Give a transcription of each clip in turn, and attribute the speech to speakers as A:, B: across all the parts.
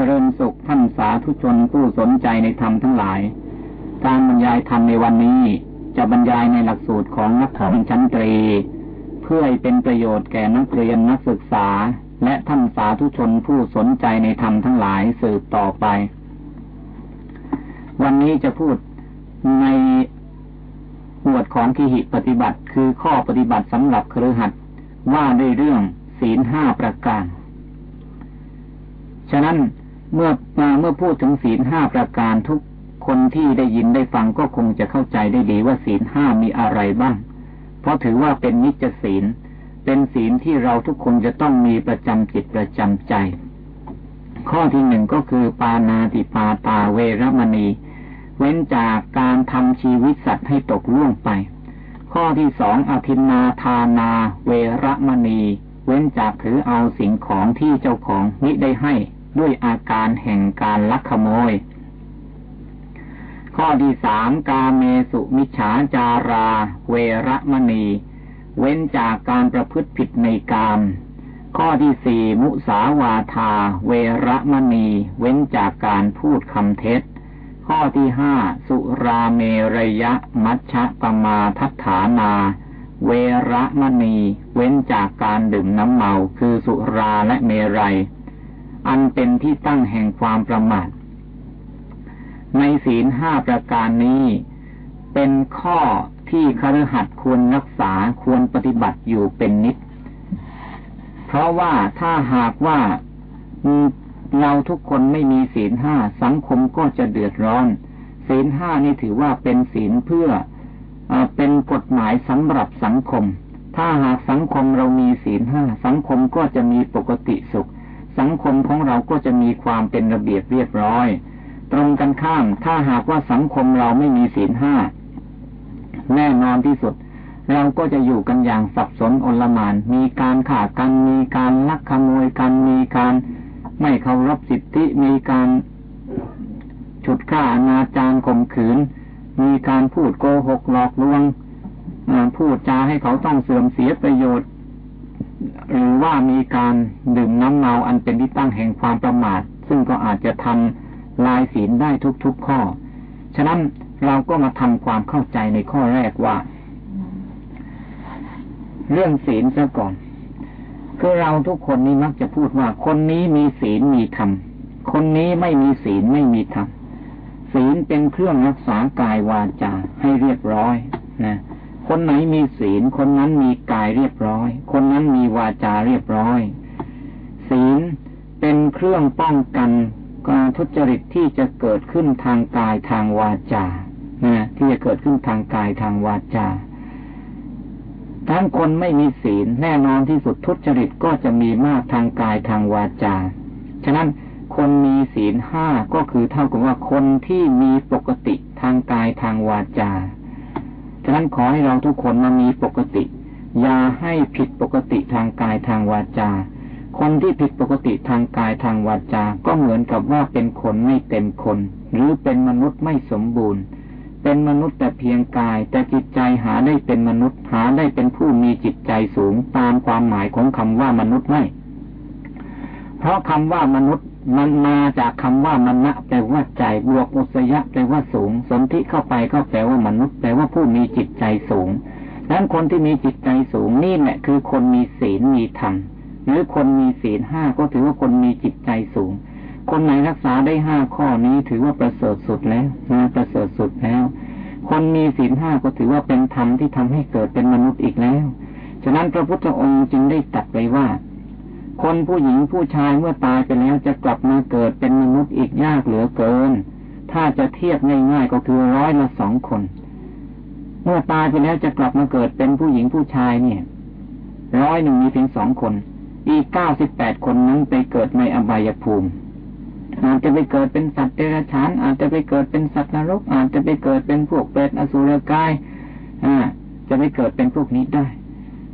A: เจริญสุขท่านสาธุชนผู้สนใจในธรรมทั้งหลาย การบรรยายธรรมในวันนี้จะบรรยายในหลักสูตรของนักธรรมชั้นตรี เพื่อให้เป็นประโยชน์แก่นักเรียนนักศึกษา และท่านสาธุชนผู้สนใจในธรรมทั้งหลายสืบต่อไป วันนี้จะพูดในหมวดของกิหิปฏิบัติ คือข้อปฏิบัติสำหรับครือขัดว่าด้วยเรื่องศีลห้าประการ ฉะนั้น เมื่อมาเมื่อพูดถึงศีลห้าประการทุกคนที่ได้ยินได้ฟังก็คงจะเข้าใจได้ดีว่าศีลห้ามีอะไรบ้าง เพราะถือว่าเป็นนิจศีล เป็นศีลที่เราทุกคนจะต้องมีประจำจิตประจำใจ ข้อที่หนึ่งก็คือปานาติปาตาเวรมณี เว้นจากการทำชีวิตสัตว์ให้ตกล่วงไป ข้อที่สองอภินาทานา เวรมณี เว้นจากถือเอาสิ่งของที่เจ้าของมิได้ให้ ด้วยอาการแห่งการลักขโมย ข้อที่สามกาเมสุมิฉาจารา เวรมณี เว้นจากการประพฤติผิดในกาม ข้อที่สี่มุสาวาทา เวรมณี เว้นจากการพูดคำเท็จ ข้อที่ห้าสุราเมรยะมัชฌะปมาทัฏฐานาเวรมณี เว้นจากการดื่มน้ำเมา คือสุราและเมรัย อันเป็นที่ตั้งแห่งความประมาทในศีลห้าประการนี้ เป็นข้อที่คฤหัสถ์ควรรักษาควรปฏิบัติอยู่เป็นนิด เพราะว่าถ้าหากว่าเราทุกคนไม่มีศีลห้าสังคมก็จะเดือดร้อน ศีลห้านี่ถือว่าเป็นศีลเพื่ออเป็นกฎหมายสำหรับสังคม ถ้าหากสังคมเรามีศีลห้าสังคมก็จะมีปกติสุข สังคมของเราก็จะมีความเป็นระเบียบเรียบร้อย ตรงกันข้ามถ้าหากว่าสังคมเราไม่มีศีลห้าแน่นอนที่สุด เราก็จะอยู่กันอย่างสับสนอนลมาน มีการข่ากันมีการลักขโมยกันมีการไม่เคารพสิทธิมีการฉุดฆ่าอนาจารข่มขืน มีการพูดโกหกหลอกลวงพูดจาให้เขาต้องเสื่อมเสียประโยชน์ หรือว่ามีการดื่มน้ำเมาอันเป็นที่ตั้งแห่งความประมาท ซึ่งก็อาจจะทำลายศีลได้ทุกๆข้อ ฉะนั้นเราก็มาทำความเข้าใจในข้อแรกว่า เรื่องศีลซะก่อน คือเราทุกคนนี้มักจะพูดว่า คนนี้มีศีลมีธรรม คนนี้ไม่มีศีลไม่มีธรรมศีลเป็นเครื่องรักษากายวาจาให้เรียบร้อยนะ คนไหนมีศีล คนนั้นมีกายเรียบร้อย คนนั้นมีวาจาเรียบร้อย ศีลเป็นเครื่องป้องกันการทุจริตที่จะเกิดขึ้นทางกายทางวาจานะที่จะเกิดขึ้นทางกายทางวาจาทั้งคนไม่มีศีลแน่นอนที่สุดทุจริตก็จะมีมากทางกายทางวาจา ฉะนั้นคนมีศีลห้าก็คือเท่ากับว่าคนที่มีปกติทางกายทางวาจา ฉะนั้นขอให้เราทุกคนมามีปกติ อย่าให้ผิดปกติทางกายทางวาจา คนที่ผิดปกติทางกายทางวาจา ก็เหมือนกับว่าเป็นคนไม่เต็มคน หรือเป็นมนุษย์ไม่สมบูรณ์ เป็นมนุษย์แต่เพียงกาย แต่จิตใจหาได้เป็นมนุษย์หาได้เป็นผู้มีจิตใจสูงตามความหมายของคำว่ามนุษย์ไม่ เพราะคำว่ามนุษย์มันมาจากคำว่ามณะแปลว่าใจบวกอุสยะแปลว่าสูง สนธิเข้าไปก็แปลว่ามนุษย์แปลว่าผู้มีจิตใจสูงดังนั้นคนที่มีจิตใจสูงนี่แหละคือคนมีศีลมีธรรมหรือคนมีศีลห้าก็ถือว่าคนมีจิตใจสูง คนไหนรักษาได้ห้าข้อนี้ถือว่าประเสริฐสุดแล้วนะประเสริฐสุดแล้ว คนมีศีลห้าก็ถือว่าเป็นธรรมที่ทำให้เกิดเป็นมนุษย์อีกแล้ว ฉะนั้นพระพุทธองค์จึงได้ตัดไว้ว่า คนผู้หญิงผู้ชายเมื่อตายไปแล้วจะกลับมาเกิดเป็นมนุษย์อีกยากเหลือเกิน ถ้าจะเทียบง่ายๆก็คือร้อยละสองคน เมื่อตายไปแล้วจะกลับมาเกิดเป็นผู้หญิงผู้ชายเนี่ย ร้อยหนึ่งมีเพียงสองคน อีกเก้าสิบแปดคนนั้นไปเกิดในอบายภูมิอาจจะไปเกิดเป็นสัตว์เดรัจฉาน อาจจะไปเกิดเป็นสัตว์นรก อาจจะไปเกิดเป็นพวกเปรตอสุรกาย อ่า จะไปเกิดเป็นพวกนี้ได้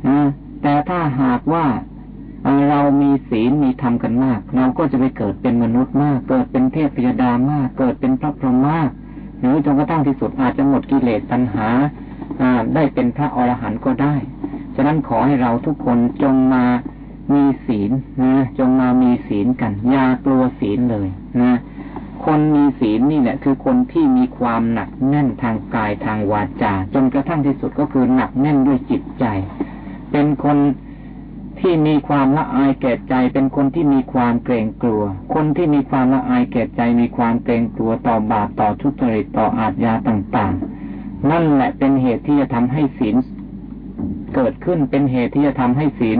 A: อ่า แต่ถ้าหากว่า เรามีศีลมีธรรมกันมาก เราก็จะไปเกิดเป็นมนุษย์มาก เกิดเป็นเทพพยดามาก เกิดเป็นพระพรหมมาก หรือจนกระทั่งที่สุดอาจจะหมดกิเลสตัณหาได้เป็นพระอรหันต์ก็ได้ ฉะนั้นขอให้เราทุกคนจงมามีศีลนะจงมามีศีลกัน อย่ากลัวศีลเลยนะคนมีศีลนี่แหละคือคนที่มีความหนักแน่นทางกายทางวาจา จนกระทั่งที่สุดก็คือหนักแน่นด้วยจิตใจ เป็นคน ที่มีความละอายแก่ใจเป็นคนที่มีความเกรงกลัว คนที่มีความละอายแก่ใจมีความเกรงกลัวต่อบาปต่อทุจริตต่ออาทยาต่างๆ นั่นแหละเป็นเหตุที่จะทำให้ศีลเกิดขึ้นเป็นเหตุที่จะทำให้ศีล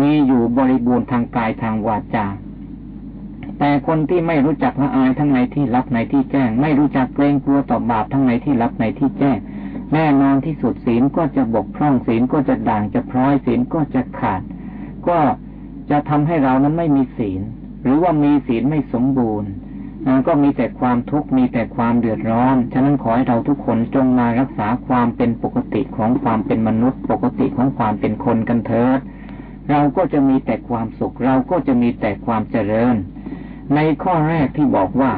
A: มีอยู่บริบูรณ์ทางกายทางวาจา แต่คนที่ไม่รู้จักละอายทั้งในที่รับในที่แจ้ง ไม่รู้จักเกรงกลัวต่อบาปทั้งในที่รับในที่แจ้งแน่นอนที่สุดศีลก็จะบกพร่องศีลก็จะด่างจะพร้อยศีลก็จะขาด ก็จะทำให้เรานั้นไม่มีศีล หรือว่ามีศีลไม่สมบูรณ์ก็มีแต่ความทุกข์มีแต่ความเดือดร้อน ฉะนั้นขอให้เราทุกคนจงมารักษาความเป็นปกติของความเป็นมนุษย์ ปกติของความเป็นคนกันเถิดเราก็จะมีแต่ความสุข เราก็จะมีแต่ความเจริญ ในข้อแรกที่บอกว่า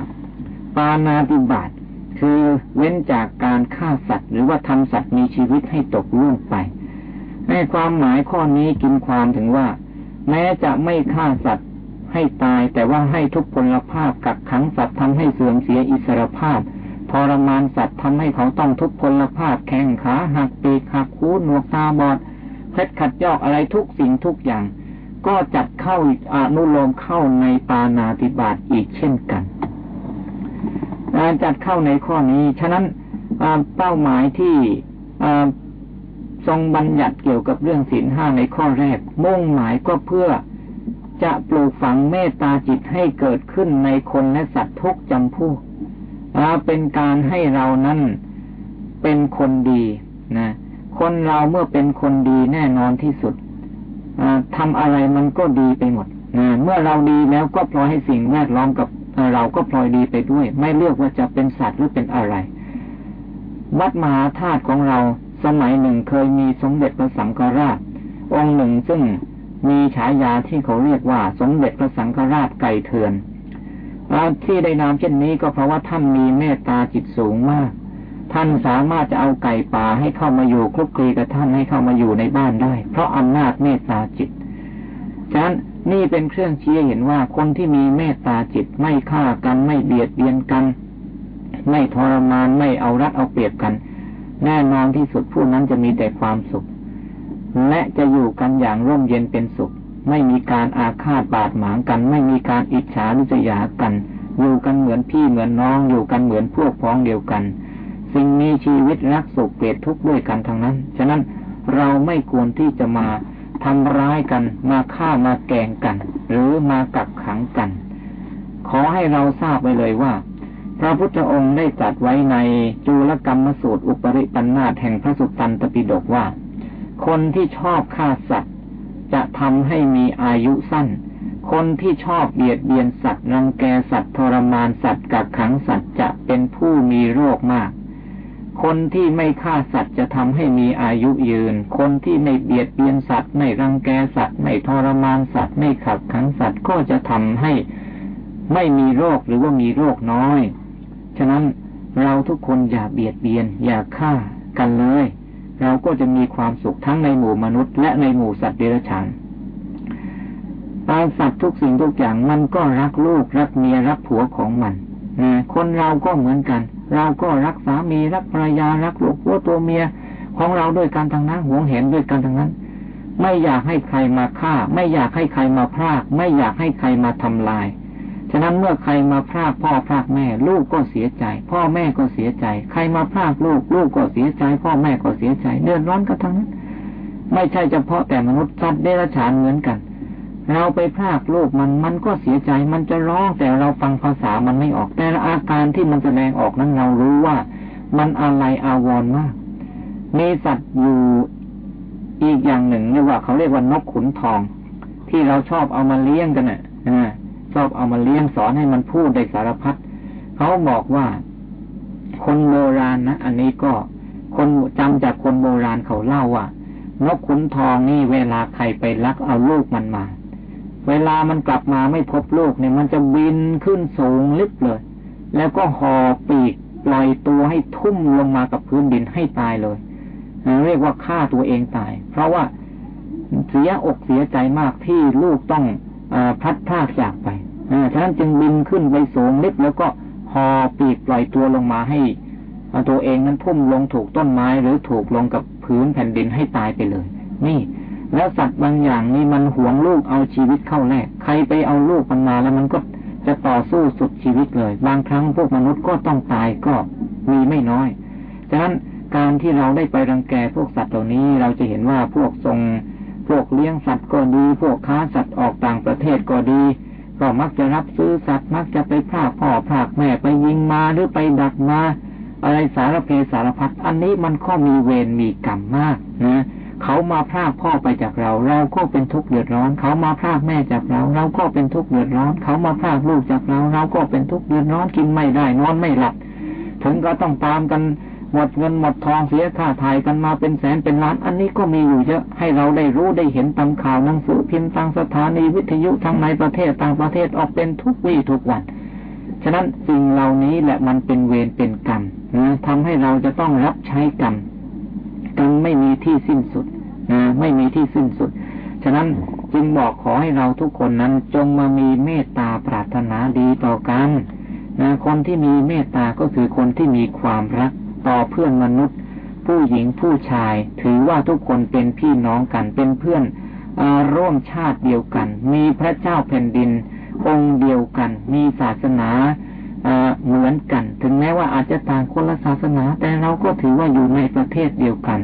A: ปานาติบาตคือเว้นจากการฆ่าสัตว์ หรือว่าทำสัตว์มีชีวิตให้ตกล่วงไป ในความหมายข้อนี้กินความถึงว่า แม้จะไม่ฆ่าสัตว์ให้ตายแต่ว่าให้ทุกพลภาพกักขังสัตว์ทำให้เสื่อมเสียอิสรภาพทรมานสัตว์ทำให้เขาต้องทุกพลภาพแข้งขาหักปีกหักคูหนวกตาบอดเพชรขัดยอกอะไรทุกสิ่งทุกอย่าง ก็จัดเข้าอนุโลมเข้าในปานาติบาตอีกเช่นกันการจัดเข้าในข้อนี้ ฉะนั้นเป้าหมายที่ ทรงบัญญัติเกี่ยวกับเรื่องศีลห้าในข้อแรก มุ่งหมายก็เพื่อจะปลูกฝังเมตตาจิตให้เกิดขึ้นในคนและสัตว์ทุกจำพวกเป็นการให้เรานั้นเป็นคนดีนะคนเราเมื่อเป็นคนดีแน่นอนที่สุดทำอะไรมันก็ดีไปหมดเมื่อเราดีแล้วก็พลอยให้สิ่งแวดล้อมกับเราก็พลอยดีไปด้วย ไม่เลือกว่าจะเป็นสัตว์หรือเป็นอะไร วัดมหาธาตุของเรา สมัยหนึ่งเคยมีสมเด็จพระสังฆราช องค์หนึ่งซึ่งมีฉายาที่เขาเรียกว่าสมเด็จพระสังฆราชไก่เถื่อนที่ได้นามเช่นนี้ก็เพราะว่าท่านมีเมตตาจิตสูงมาก ท่านสามารถจะเอาไก่ป่าให้เข้ามาอยู่คลุกคลีกับท่านให้เข้ามาอยู่ในบ้านได้ เพราะอำนาจเมตตาจิต ฉะนั้นนี่เป็นเครื่องชี้เห็นว่าคนที่มีเมตตาจิตไม่ฆ่ากันไม่เบียดเบียนกัน ไม่ทรมานไม่เอารัดเอาเปรียบกัน แน่นอนที่สุดผู้นั้นจะมีแต่ความสุข และจะอยู่กันอย่างร่มเย็นเป็นสุข ไม่มีการอาฆาตบาดหมางกัน ไม่มีการอิจฉาริษยากัน อยู่กันเหมือนพี่เหมือนน้อง อยู่กันเหมือนพวกพ้องเดียวกัน สิ่งมีชีวิตรักสุขเปรียดทุกข์ด้วยกันทั้งนั้น ฉะนั้นเราไม่ควรที่จะมาทำร้ายกันมาฆ่ามาแกงกัน หรือมากักขังกัน ขอให้เราทราบไว้เลยว่า พระพุทธองค์ได้จัดไว้ในจุลกรรมสูตรอุปริปันธาแห่งพระสุตตันตปิฎกว่า คนที่ชอบฆ่าสัตว์ จะทำให้มีอายุสั้น คนที่ชอบเบียดเบียนสัตว์รังแกสัตว์ทรมานสัตว์กักขังสัตว์จะเป็นผู้มีโรคมาก คนที่ไม่ฆ่าสัตว์จะทำให้มีอายุยืน คนที่ไม่เบียดเบียนสัตว์ไม่รังแกสัตว์ไม่ทรมานสัตว์ไม่ขับขังสัตว์ก็จะทำให้ไม่มีโรคหรือว่ามีโรคน้อย ฉะนั้นเราทุกคนอย่าเบียดเบียน อย่าฆ่ากันเลย เราก็จะมีความสุขทั้งในหมู่มนุษย์ และในหมู่สัตว์เดรัจฉานตาสัตว์ทุกสิ่งทุกอย่างมันก็รักลูกรักเมียรักผัวของมันนะคนเราก็เหมือนกัน เราก็รักสามีรักภรรยารักลูกวัวตัวเมียของเราด้วยกันทางนั้นหวงเห็นด้วยกันทางนั้น ไม่อยากให้ใครมาฆ่า ไม่อยากให้ใครมาพราก ไม่อยากให้ใครมาทำลาย ฉะนั้นเมื่อใครมาพรากพ่อพรากแม่ ลูกก็เสียใจ พ่อแม่ก็เสียใจ ใครมาพรากลูก ลูกก็เสียใจ พ่อแม่ก็เสียใจเดือดร้อนก็ทั้งนั้นไม่ใช่เฉพาะแต่มนุษย์สัตว์เดรัจฉานเหมือนกัน เราไปพากลูกมันมันก็เสียใจ มันจะร้องแต่เราฟังภาษามันไม่ออกแต่อาการที่มันแสดงออกนั้นเรารู้ว่า มันอะไรอาวรมากมีสัตว์อยู่อีกอย่างหนึ่งเรียกว่าเขาเรียกว่านกขุนทอง ที่เราชอบเอามาเลี้ยงกันน่ะ ชอบเอามาเลี้ยงสอนให้มันพูดได้สารพัดเขาบอกว่าคนโบราณนะอันนี้ก็คนจำจากคนโบราณเขาเล่าว่านกขุนทองนี่เวลาใครไปลักเอาลูกมันมา เวลามันกลับมาไม่พบลูกเนี่ย มันจะบินขึ้นสูงลึกเลย แล้วก็ห่อปีกปล่อยตัวให้ทุ่มลงมากับพื้นดินให้ตายเลยเรียกว่าฆ่าตัวเองตาย เพราะว่าเสียอกเสียใจมากที่ลูกต้อง พัดพาดจากไปฉะนั้นจึงบินขึ้นไปสูงนิดแล้วก็หอปีกปล่อยตัวลงมาให้ตัวเองนั้นพุ่มลงถูกต้นไม้หรือถูกลงกับพื้นแผ่นดินให้ตายไปเลย นี่ แล้วสัตว์บางอย่างนี่มันหวงลูกเอาชีวิตเข้าแลกใครไปเอาลูกมันมาแล้วมันก็จะต่อสู้สุดชีวิตเลย บางครั้งพวกมนุษย์ก็ต้องตายก็มีไม่น้อยฉะนั้นการที่เราได้ไปรังแกพวกสัตว์เหล่านี้เราจะเห็นว่าพวกทรง พวกเลี้ยงสัตว์ก็ดี พวกค้าสัตว์ออกต่างประเทศก็ดี ก็มักจะรับซื้อสัตว์มักจะไปพาพ่อพากแม่ไปยิงมาหรือไปดักมาอะไรสารเพสารพัดอันนี้มันก็มีเวรมีกรรมมากนะเขามาพรากพ่อไปจากเรา เราก็เป็นทุกข์เดือดร้อน เขามาพรากแม่จากเรา เราก็เป็นทุกข์เดือดร้อน เขามาพรากลูกจากเรา เราก็เป็นทุกข์เดือดร้อนกินไม่ได้นอนไม่หลับ ถึงก็ต้องตามกัน หมดเงินหมดทองเสียค่าถ่ายกันมาเป็นแสนเป็นล้าน อันนี้ก็มีอยู่เยอะให้เราได้รู้ได้เห็นตามข่าวหนังสือพิมพ์ทางสถานีวิทยุทั้งในประเทศต่างประเทศออกเป็นทุกวี่ทุกวัน ฉะนั้นสิ่งเหล่านี้แหละมันเป็นเวรเป็นกรรมนะทำให้เราจะต้องรับใช้กรรมกรรมไม่มีที่สิ้นสุดนะไม่มีที่สิ้นสุด ฉะนั้นจึงบอกขอให้เราทุกคนนั้นจงมามีเมตตาปรารถนาดีต่อกันนะคนที่มีเมตตาก็คือคนที่มีความรัก ต่อเพื่อนมนุษย์ ผู้หญิงผู้ชาย ถือว่าทุกคนเป็นพี่น้องกันเป็นเพื่อนร่วมชาติเดียวกัน มีพระเจ้าแผ่นดิน องค์เดียวกัน มีศาสนาเหมือนกัน ถึงแม้ว่าอาจจะต่างคนละศาสนา แต่เราก็ถือว่าอยู่ในประเทศเดียวกัน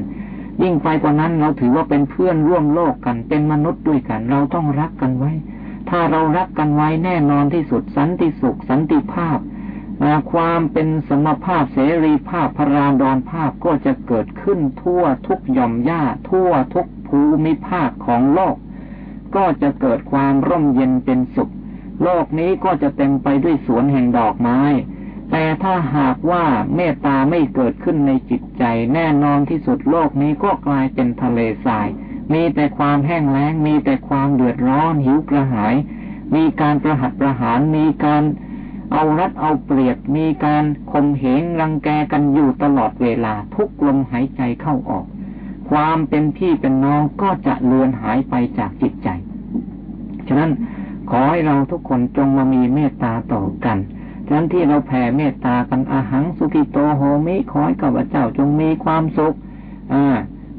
A: ยิ่งไปกว่านั้นเราถือว่าเป็นเพื่อนร่วมโลกกัน เป็นมนุษย์ด้วยกัน เราต้องรักกันไว้ ถ้าเรารักกันไว้แน่นอนที่สุดสันติสุขสันติภาพ ความเป็นสมภาพเสรีภาพพราดอนภาพก็จะเกิดขึ้นทั่วทุกย่อมหญ้าทั่วทุกภูมิภาคของโลก ก็จะเกิดความร่มเย็นเป็นสุข โลกนี้ก็จะเต็มไปด้วยสวนแห่งดอกไม้ แต่ถ้าหากว่าเมตตาไม่เกิดขึ้นในจิตใจแน่นอนที่สุดโลกนี้ก็กลายเป็นทะเลทราย มีแต่ความแห้งแล้งมีแต่ความเดือดร้อนหิวกระหาย มีการประหัตประหารมีการ เอารัดเอาเปรียบมีการข่มเหงรังแกกันอยู่ตลอดเวลาทุกลมหายใจเข้าออก ความเป็นพี่เป็นน้องก็จะเลือนหายไปจากจิตใจ ฉะนั้นขอให้เราทุกคนจงมามีเมตตาต่อกันฉะนั้นที่เราแผ่เมตตากันอาหังสุกิโตโหมิขอให้ข้าพเจ้าจงมีความสุข อ่า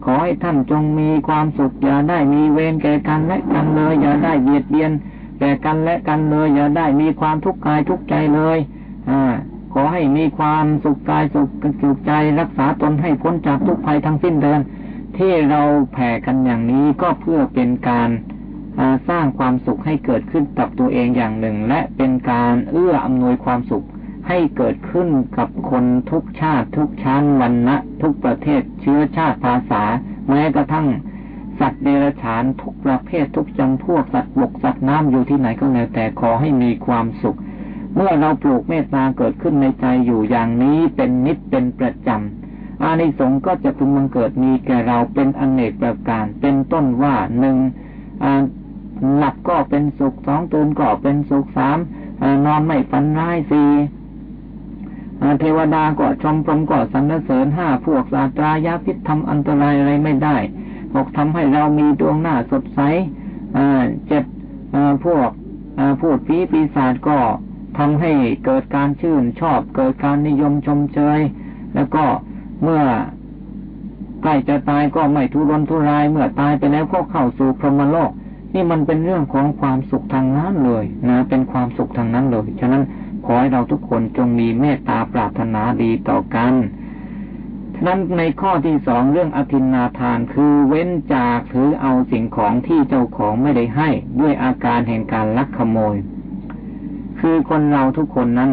A: ขอให้ท่านจงมีความสุขอย่าได้มีเวรแก่กันและกันเลยอย่าได้เบียดเบียน แก่กันและกันเลยอย่าได้มีความทุกข์กายทุกข์ใจเลยอ่าขอให้มีความสุขกายสุขสุขใจรักษาตนให้พ้นจากทุกภัยทั้งสิ้นเดินที่เราแผ่กันอย่างนี้ก็เพื่อเป็นการสร้างความสุขให้เกิดขึ้นกับตัวเองอย่างหนึ่ง และเป็นการเอื้ออำนวยความสุขให้เกิดขึ้นกับคนทุกชาติทุกชั้นวันณะทุกประเทศเชื้อชาติภาษา แม้กระทั่ง สัตว์เดรัจฉานทุกประเภททุกจำพวกสัตว์บกสัตว์น้ำอยู่ที่ไหนก็แล้วแต่ขอให้มีความสุข เมื่อเราปลูกเมตตาเกิดขึ้นในใจอยู่อย่างนี้เป็นนิดเป็นประจำอานิสงส์ก็จะพึงมังเกิดมีแก่เราเป็นอนเนกประการ เป็นต้นว่าหนึ่งหลับก็เป็นสุขสองตื่นก็เป็นสุขสามนอนไม่ฝันร้ายสี่เทวดาก็ชมพรมก็สรรเสริญห้าพวกสาตรายาพิษทำอันตรายอะไรไม่ได้ หกทำให้เรามีดวงหน้าสดใสเจ็ดพวกพูดผีปีศาจก็ทำให้เกิดการชื่นชอบเกิดการนิยมชมเชย แล้วก็เมื่อใกล้จะตายก็ไม่ทุรนทุราย เมื่อตายไปแล้วก็เข้าสู่พรหมโลก นี่มันเป็นเรื่องของความสุขทางนั้นเลยนะเป็นความสุขทางนั้นเลย ฉะนั้นขอให้เราทุกคนจงมีเมตตาปรารถนาดีต่อกัน นั้นในข้อที่สองเรื่องอธินาทานคือเว้นจากถือเอาสิ่งของที่เจ้าของไม่ได้ให้ ด้วยอาการแห่งการลักขโมย คือคนเราทุกคนนั้น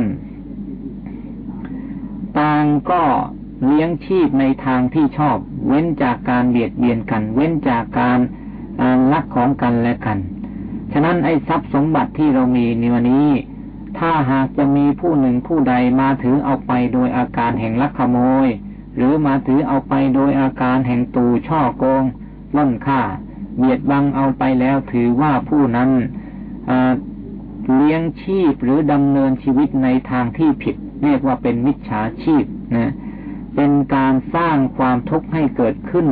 A: ต่างก็เลี้ยงชีพในทางที่ชอบ เว้นจากการเบียดเบียนกัน เว้นจากการลักของกันและกัน ฉะนั้นไอ้ทรัพย์สมบัติที่เรามีในวันนี้ ถ้าหากจะมีผู้หนึ่งผู้ใดมาถือเอาไปโดยอาการแห่งลักขโมย หรือมาถือเอาไปโดยอาการแห่งตูช่อโกงล้นค่าเบียดบังเอาไปแล้วถือว่าผู้นั้นเลี้ยงชีพหรือดำเนินชีวิตในทางที่ผิด เรียกว่าเป็นมิจฉาชีพนะเป็นการสร้างความทุกข์ให้เกิดขึ้น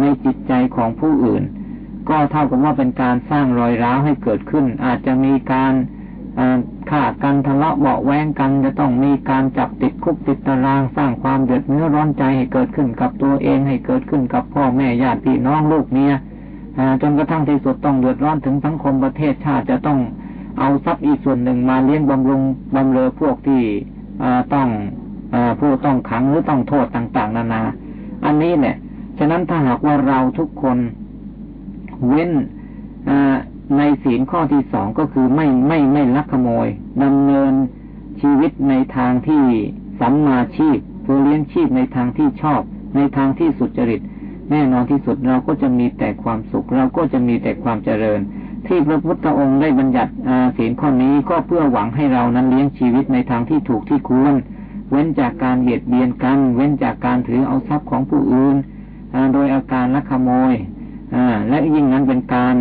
A: ในจิตใจของผู้อื่น ก็เท่ากับว่าเป็นการสร้างรอยร้าวให้เกิดขึ้น อาจจะมีการ ฆ่ากันทะเลาะเบาแวงกันจะต้องมีการจับติดคุกติดตารางสร้างความเดือดเนื้อร้อนใจให้เกิดขึ้นกับตัวเองให้เกิดขึ้นกับพ่อแม่ญาติพี่น้องลูกเมียจนกระทั่งที่สุดต้องเดือดร้อนถึงสังคมประเทศชาติจะต้องเอาทรัพย์อีกส่วนหนึ่งมาเลี้ยงบำรุงบำเรอพวกที่ต้องผู้ต้องขังหรือต้องโทษต่าง ๆ นานา อันนี้เนี่ยฉะนั้นถ้าหากว่าเราทุกคนเว้น ในศีลข้อที่สองก็คือไม่ไม่ไม่ลักขโมยดำเนินชีวิตในทางที่สัมมาชีพเพื่อเลี้ยงชีพในทางที่ชอบ ในทางที่สุจริต แน่นอนที่สุดเราก็จะมีแต่ความสุข เราก็จะมีแต่ความเจริญ ที่พระพุทธองค์ได้บัญญัติศีลข้อนี้ก็เพื่อหวังให้เรานั้นเลี้ยงชีวิตในทางที่ถูกที่ควรเว้นจากการเบียดเบียนกัน เว้นจากการถือเอาทรัพย์ของผู้อื่นโดยอาการลักขโมยและยิ่งนั้นเป็นการ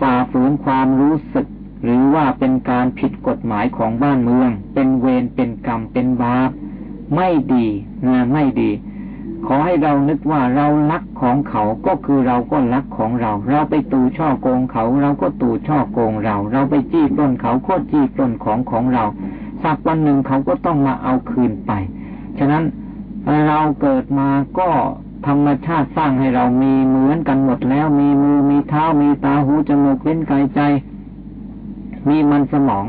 A: ฝ่าฝืนความรู้สึก หรือว่าเป็นการผิดกฎหมายของบ้านเมือง เป็นเวรเป็นกรรมเป็นบาปไม่ดีนะไม่ดี ขอให้เรานึกว่าเราลักของเขาก็คือเราก็ลักของเรา เราไปตูช่อโกงเขา เราก็ตูช่อโกงเรา เราไปจี้ปล้นเขาก็จี้ปล้นของของเราสักวันหนึ่งเขาก็ต้องมาเอาคืนไป ฉะนั้นเราเกิดมาก็ ธรรมชาติสร้างให้เรามีเหมือนกันหมดแล้ว มีมือมีเท้ามีตาหูจมูกเล่นกายใจ มีมันสมอง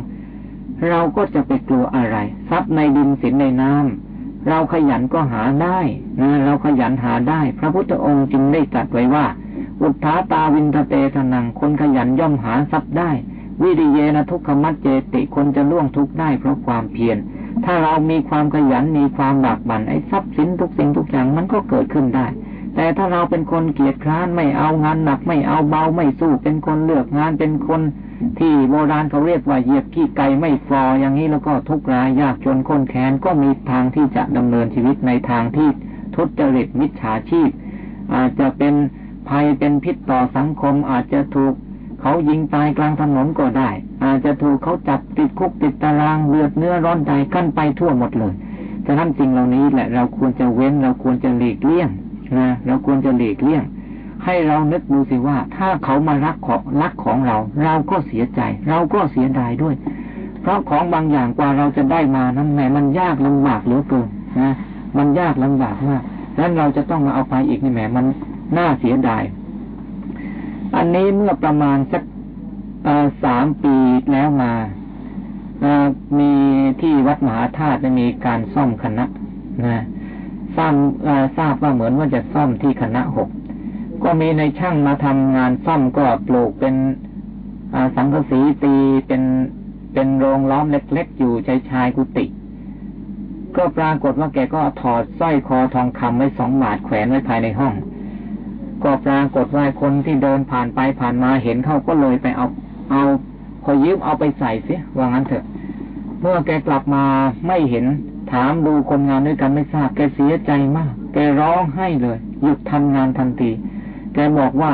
A: เราก็จะไปกลัวอะไร ทรัพย์ในดินสินในน้ำเราขยันก็หาได้นะเราขยันหาได้ พระพุทธองค์จึงได้ตรัสไว้ว่า อุทธาตาวินทเตทนังคนขยันย่อมหาทรัพย์ได้ วิริเยนะทุกขมัจเจติคนจะล่วงทุกข์ได้เพราะความเพียร ถ้าเรามีความขยันมีความบากบั่นไอ้ทรัพย์สินทุกสิ่งทุกอย่างมันก็เกิดขึ้นได้ แต่ถ้าเราเป็นคนเกียจคร้านไม่เอางานหนักไม่เอาเบาไม่สู้เป็นคนเลือกงานเป็นคนที่โบราณเขาเรียกว่าเหยียบขี้ไก่ไม่ฟออย่างนี้แล้วก็ทุกรายยากจนคนแค้นก็มีทางที่จะดำเนินชีวิตในทางที่ทุจริตมิจฉาชีพ อาจจะเป็นภัยเป็นพิษต่อสังคมอาจจะถูก เขายิงตายกลางถนนก็ได้ อาจจะถูกเขาจับติดคุกติดตารางเลือดเนื้อร้อนใจกั้นไปทั่วหมดเลยฉะนั้นสิ่งเหล่านี้แหละเราควรจะเว้นเราควรจะหลีกเลี่ยงนะเราควรจะหลีกเลี่ยง ให้เรานึกดูสิว่า ถ้าเขามารักของรักของเรา เราก็เสียใจ เราก็เสียดายด้วย เพราะของบางอย่างกว่าเราจะได้มานั้นแหมมันยากลำบากเหลือเกินนะมันยากลำบากมากดังนั้นเราจะต้องมาเอาไปอีกนี่แหมมันน่าเสียดาย อันนี้เมื่อประมาณสักสามปีแล้วมามีที่วัดมหาธาตุมีการซ่อมคณะนะทราบทราบว่าเหมือนว่าจะซ่อมที่คณะหกก็มีในช่างมาทำงานซ่อมก็ปลูกเป็นสังกะสีตีเป็นเป็นโรงล้อมเล็กๆอยู่ชายชายกุฏิก็ปรากฏว่าแกก็ถอดสร้อยคอทองคำไว้สองบาทแขวนไว้ภายในห้อง ก็ปรากฏว่าคนที่เดินผ่านไปผ่านมาเห็นเขาก็เลยไปเอาเอาพอยืมเอาไปใส่เสียว่างั้นเถอะ เมื่อแกกลับมาไม่เห็นถามดูคนงานด้วยกันไม่ทราบแกเสียใจมาก แกร้องไห้เลย หยุดทำงานทันที แกบอกว่า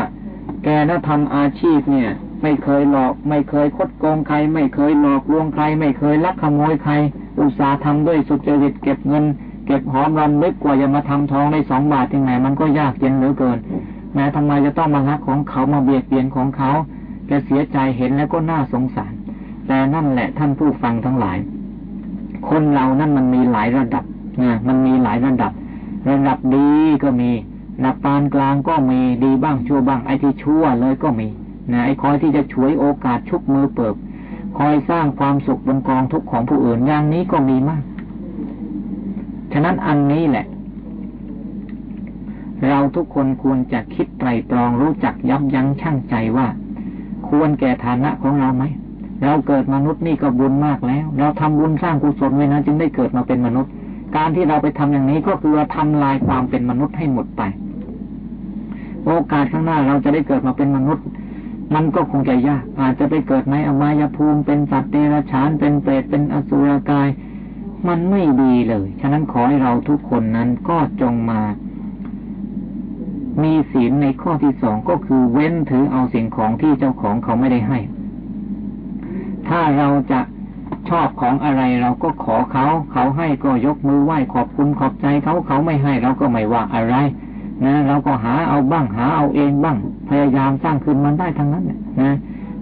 A: แกน่าทำอาชีพเนี่ย ไม่เคยหลอก ไม่เคยคดโกงใคร ไม่เคยหลอกลวงใคร ไม่เคยลักขโมยใคร อุตสาห์ทำด้วยสุจริตเก็บเงิน เก็บหอมรำลึกกว่าจะมาทำทองได้สองบาทที่ไหนมันก็ยากเย็นเหลือเกิน แม้ทำไมจะต้องมารักของเขามาเบียดเบียนของเขาแกเสียใจเห็นแล้วก็น่าสงสาร แต่นั่นแหละท่านผู้ฟังทั้งหลาย คนเรานั่นมันมีหลายระดับนะมันมีหลายระดับ ระดับดีก็มีระดับปานกลางก็มีดีบ้างชั่วบ้างไอ้ที่ชั่วเลยก็มีนะไอ้คอยที่จะช่วยโอกาสชุบมือเปิบคอยสร้างความสุขบนกองทุกข์ของผู้อื่นอย่างนี้ก็มีมาก ฉะนั้นอันนี้แหละ เราทุกคนควรจะคิดไตรตรองรู้จักยับยั้งชั่งใจว่า ควรแก่ฐานะของเราไหม เราเกิดมนุษย์นี่ก็บุญมากแล้ว เราทำบุญสร้างกุศลไว้นะจึงได้เกิดมาเป็นมนุษย์ การที่เราไปทำอย่างนี้ก็คือทำลายความเป็นมนุษย์ให้หมดไป โอกาสข้างหน้าเราจะได้เกิดมาเป็นมนุษย์มันก็คงจะยาก อาจจะไปเกิดในอมายภูมิ เป็นสัตว์เดรัจฉาน เป็นเปรต เป็นอสุรกาย มันไม่ดีเลย ฉะนั้นขอให้เราทุกคนนั้นก็จงมา มีศีลในข้อที่สองก็คือเว้นถือเอาสิ่งของที่เจ้าของเขาไม่ได้ให้ ถ้าเราจะชอบของอะไรเราก็ขอเขา เขาให้ก็ยกมือไหว้ขอบคุณขอบใจเขาเขาไม่ให้เราก็ไม่ว่าอะไร นะ เราก็หาเอาบ้างหาเอาเองบ้าง พยายามสร้างขึ้นมันได้ทั้งนั้นนะ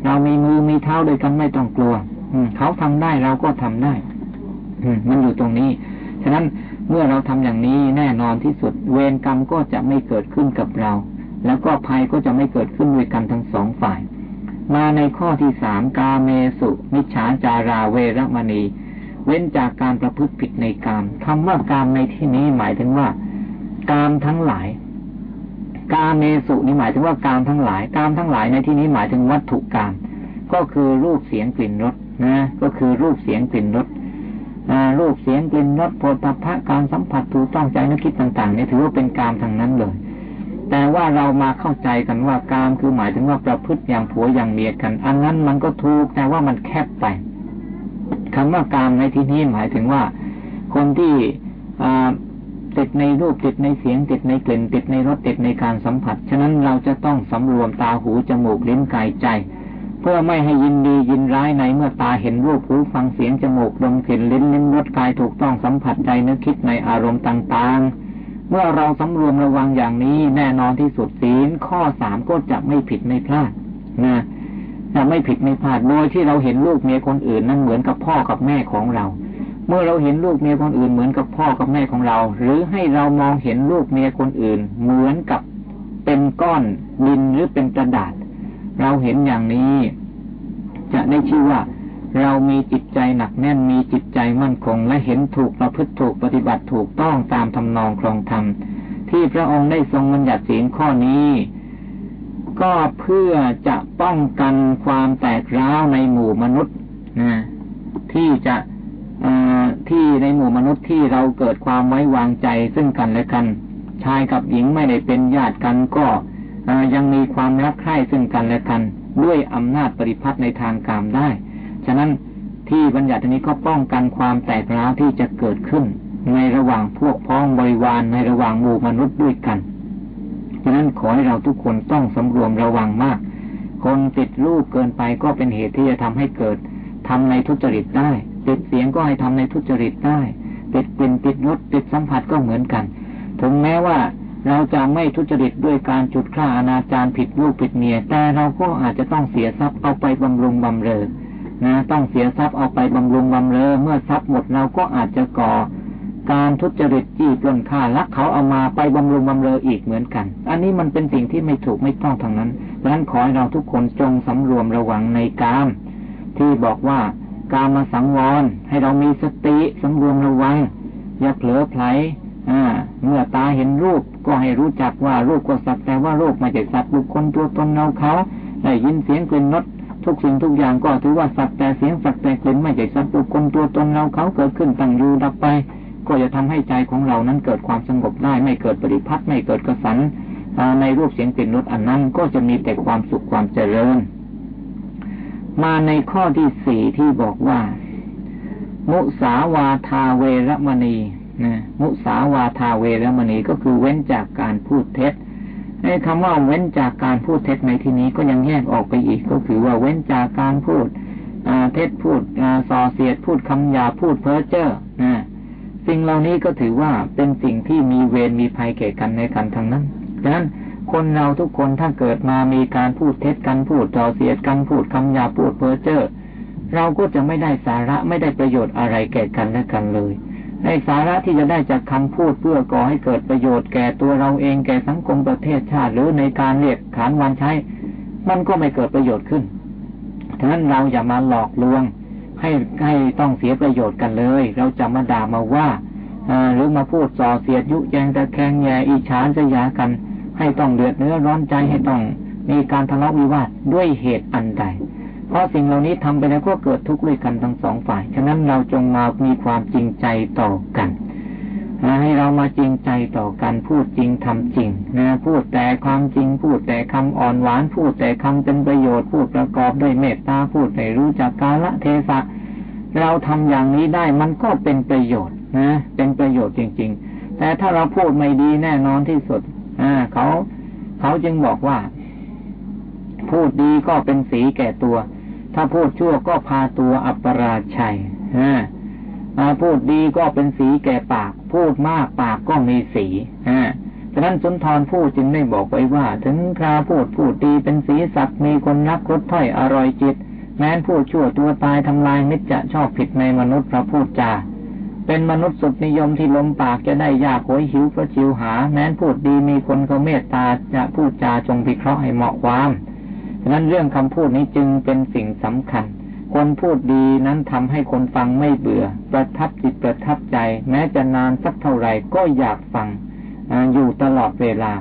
A: เรามีมือมีเท้าโดยกันไม่ต้องกลัว อืเขาทำได้เราก็ทำได้ อืมันอยู่ตรงนี้ ฉะนั้น เมื่อเราทำอย่างนี้แน่นอนที่สุด เวรกรรมก็จะไม่เกิดขึ้นกับเรา แล้วก็ภัยก็จะไม่เกิดขึ้นด้วยกันทั้งสองฝ่าย มาในข้อที่สามกาเมสุมิจฉาจาราเวรมณี เว้นจากการประพฤติผิดในกามคำว่ากามในที่นี้หมายถึงว่ากามทั้งหลายกาเมสุนี่หมายถึงว่ากามทั้งหลายกามทั้งหลายในที่นี้หมายถึงวัตถุกามก็คือรูปเสียงกลิ่นรสนะ ก็คือรูปเสียงกลิ่นรส รูปเสียงกลิ่นรสโผฏฐะการสัมผัสถูกต้องใจนึกคิดต่างๆเนี่ยถือว่าเป็นกามทางนั้นเลย แต่ว่าเรามาเข้าใจกันว่ากามคือหมายถึงว่าประพฤติอย่างผัวอย่างเมียกัน อันนั้นมันก็ถูกแต่ว่ามันแคบไปคำว่ากามในที่นี้หมายถึงว่า คนที่ติดในรูปติดในเสียงติดในกลิ่นติดในรสติดในการสัมผัส ฉะนั้นเราจะต้องสำรวมตาหูจมูกลิ้นกายใจ เพื่อไม่ให้ยินดียินร้ายในเมื่อตาเห็นรูปหูฟังเสียงจมูกดมกลิ่นลิ้นลิ้มรสกายถูกต้องสัมผัสใจนึกคิดในอารมณ์ต่างๆ เมื่อเราสำรวมระวังอย่างนี้แน่นอนที่สุดศีลข้อสามก็จะไม่ผิดไม่พลาดนะจะไม่ผิดไม่พลาดโดยที่เราเห็นลูกเมียคนอื่นนั้นเหมือนกับพ่อกับแม่ของเรา เมื่อเราเห็นลูกเมียคนอื่นเหมือนกับพ่อกับแม่ของเรา หรือให้เรามองเห็นลูกเมียคนอื่น เหมือนกับเป็นก้อนดินหรือเป็นกระดาษ เราเห็นอย่างนี้ จะได้ชื่อว่า เรามีจิตใจหนักแน่นมีจิตใจมั่นคง และเห็นถูกประพฤติถูกปฏิบัติถูกต้องตามทำนองครองธรรมที่พระองค์ได้ทรงบัญญัติศีลข้อนี้ ก็เพื่อจะป้องกันความแตกร้าวในหมู่มนุษย์นะที่จะที่ในหมู่มนุษย์ที่เราเกิดความไว้วางใจซึ่งกันและกัน ชายกับหญิงไม่ได้เป็นญาติกันก็ ยังมีความรักใคร่ซึ่งกันและกัน ด้วยอำนาจปริพัฒในทางกามได้ ฉะนั้นที่บัญญัตินี้ก็ป้องกันความแตกร้าวที่จะเกิดขึ้น ในระหว่างพวกพ้องบริวารในระหว่างหมู่มนุษย์ด้วยกัน ฉะนั้นขอให้เราทุกคนต้องสำรวมระวังมาก คนติดรูปเกินไปก็เป็นเหตุที่จะทำให้เกิดทำในทุจริตได้ติดเสียงก็ให้ทำในทุจริตได้ติดกลิ่นติดรสติดสัมผัสก็เหมือนกัน ถึงแม้ว่า เราจะไม่ทุจริตด้วยการจุดฆ่าอนาจารผิดลูกผิดเมีย แต่เราก็อาจจะต้องเสียทรัพย์เอาไปบำรุงบำเรอนะต้องเสียทรัพย์เอาไปบำรุงบำเรอเมื่อทรัพย์หมดเราก็อาจจะก่อ การทุจริตจี้ปล้นฆ่าลักเขาเอามาไปบำรุงบำเรออีกเหมือนกัน อันนี้มันเป็นสิ่งที่ไม่ถูกไม่ต้องทางนั้นดังนั้นขอให้เราทุกคนจงสำรวมระวังในกาม ที่บอกว่าการมาสังวรให้เรามีสติสำรวมระวังอย่าเผลอไผลเมื่อตาเห็นรูป ก็ให้รู้จักว่ารูปก็สักแต่ว่ารูปมาจากสัตว์บุคคลตัวตนเราเขาได้ยินเสียงกลิ่นรสทุกสิ่งทุกอย่างก็ถือว่าสักแต่เสียงสักแต่กลิ่นไม่ใช่สัตว์บุคคลตัวตนเราเขาเกิดขึ้นตั้งอยู่ดับไป ก็จะทำให้ใจของเรานั้นเกิดความสงบได้ไม่เกิดปริพัฒน์ไม่เกิดกระสันในรูปเสียงกลิ่นรสอันนั้นก็จะมีแต่ความสุขความเจริญ มาในข้อที่สี่ที่บอกว่า มุสาวาทาเวรมณี นะมุสาวาทาเวรมณีก็คือเว้นจากการพูดเท็จไอ้คำว่าเว้นจากการพูดเท็จในที่นี้ก็ยังแยกออกไปอีกก็คือว่าเว้นจากการพูดเท็จพูดส่อเสียดพูดคำหยาพูดเพ้อเจ้อนะสิ่งเหล่านี้ก็ถือว่าเป็นสิ่งที่มีเวรมีภัยแก่กันในกันทั้งนั้นดังนั้นคนเราทุกคนถ้าเกิดมามีการพูดเท็จกันพูดส่อเสียดกันพูดคำหยาพูดเพ้อเจ้อเราก็จะไม่ได้สาระไม่ได้ประโยชน์อะไรแก่กันและกันเลย ในสาระที่จะได้จากคำพูดเพื่อก่อให้เกิดประโยชน์แก่ตัวเราเองแก่สังคมประเทศชาติหรือในการเรียกขานวันใช้ มันก็ไม่เกิดประโยชน์ขึ้นฉะนั้นเราอย่ามาหลอกลวง ให้ให้ต้องเสียประโยชน์กันเลย เราจะมาด่ามาว่าหรือมาพูดส่อเสียดยุแยงตะแคงแย่อิจฉาสยากัน ให้ต้องเดือดเนื้อร้อนใจให้ต้องมีการทะเลาะวิวาทด้วยเหตุอันใด เพราะสิ่งเหล่านี้ทำไปแล้วก็เกิดทุกข์ด้วยกันทั้งสองฝ่าย ฉะนั้นเราจงมามีความจริงใจต่อกันให้เรามาจริงใจต่อกันพูดจริงทำจริงนะพูดแต่ความจริง พูดแต่คำอ่อนหวาน พูดแต่คำเป็นประโยชน์พูดประกอบด้วยเมตตาพูดให้รู้จักกาละเทศะเราทำอย่างนี้ได้มันก็เป็นประโยชน์นะเป็นประโยชน์จริง ๆ แต่ถ้าเราพูดไม่ดีแน่นอนที่สุดอ่าเขาเขาจึงบอกว่า พูดดีก็เป็นสีแก่ตัว ถ้าพูดชั่วก็พาตัวอัปราชัยพูดดีก็เป็นสีแก่ปาก พูดมากปากก็มีสีฉะนั้นสุนทรผู้จึงได้บอกไว้ว่า ถึงคราพูดพูดดีเป็นสีสัตว์มีคนรักรสถ้อยอร่อยจิต แม้นพูดชั่วตัวตายทำลายมิจจะชอบผิดในมนุษย์พระพูดจาเป็นมนุษย์สุดนิยมที่ลมปากจะได้ยากโหยหิวเพราะชิวหา แม้นพูดดีมีคนเขาเมตตาจะพูดจาจงพิเคราะห์ให้เหมาะความ ฉะนั้นเรื่องคำพูดนี้จึงเป็นสิ่งสำคัญ คนพูดดีนั้นทำให้คนฟังไม่เบื่อ ประทับจิตประทับใจ แม้จะนานสักเท่าไหร่ก็อยากฟังอยู่ตลอดเวลา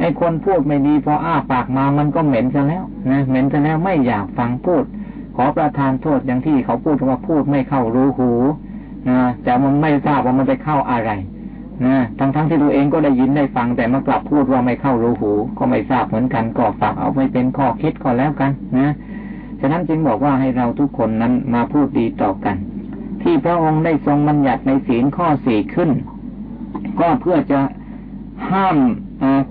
A: ไอ้คนพูดไม่ดีพออ้าปากมามันก็เหม็นซะแล้วนะเหม็นซะแล้วไม่อยากฟังพูด ขอประทานโทษอย่างที่เขาพูดว่าพูดไม่เข้ารู้หูนะแต่มันไม่ทราบว่ามันไปเข้าอะไร นะทั้งทั้งที่ตัวเองก็ได้ยินได้ฟังแต่มากลับพูดว่าไม่เข้ารู้หู ก็ไม่ทราบเหมือนกันก็ฝากเอาไว้เป็นข้อคิดก็แล้วกันนะฉะนั้นจึงบอกว่าให้เราทุกคนนั้นมาพูดดีต่อกัน ที่พระองค์ได้ทรงบัญญัติในศีลข้อสี่ขึ้น ก็เพื่อจะห้าม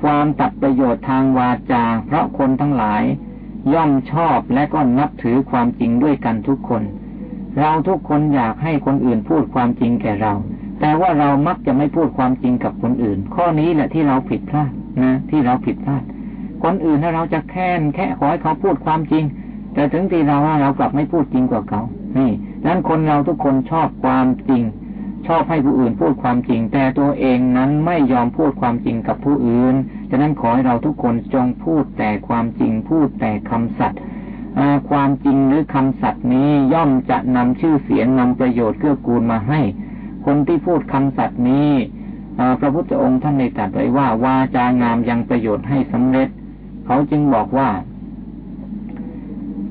A: ความตัดประโยชน์ทางวาจา เพราะคนทั้งหลายย่อมชอบและก็นับถือความจริงด้วยกันทุกคน เราทุกคนอยากให้คนอื่นพูดความจริงแก่เรา แต่ว่าเรามักจะไม่พูดความจริงกับคนอื่น ข้อนี้แหละที่เราผิดพลาดนะ ที่เราผิดพลาด คนอื่นถ้าเราจะแค้นแค่ขอให้เขาพูดความจริง แต่ถึงทีเราว่าเรากลับไม่พูดจริงกว่าเขา นี่นั้นคนเราทุกคนชอบความจริง ชอบให้ผู้อื่นพูดความจริง แต่ตัวเองนั้นไม่ยอมพูดความจริงกับผู้อื่นฉะนั้นขอให้เราทุกคนจงพูดแต่ความจริงพูดแต่คำสัตย์ความจริงหรือคำสัตย์นี้ย่อมจะนำชื่อเสียงนำประโยชน์เกื้อกูลมาให้ คนที่พูดคำสัตย์นี้พระพุทธองค์ท่านในตรัสไว้ว่า วาจางามยังประโยชน์ให้สำเร็จ เขาจึงบอกว่า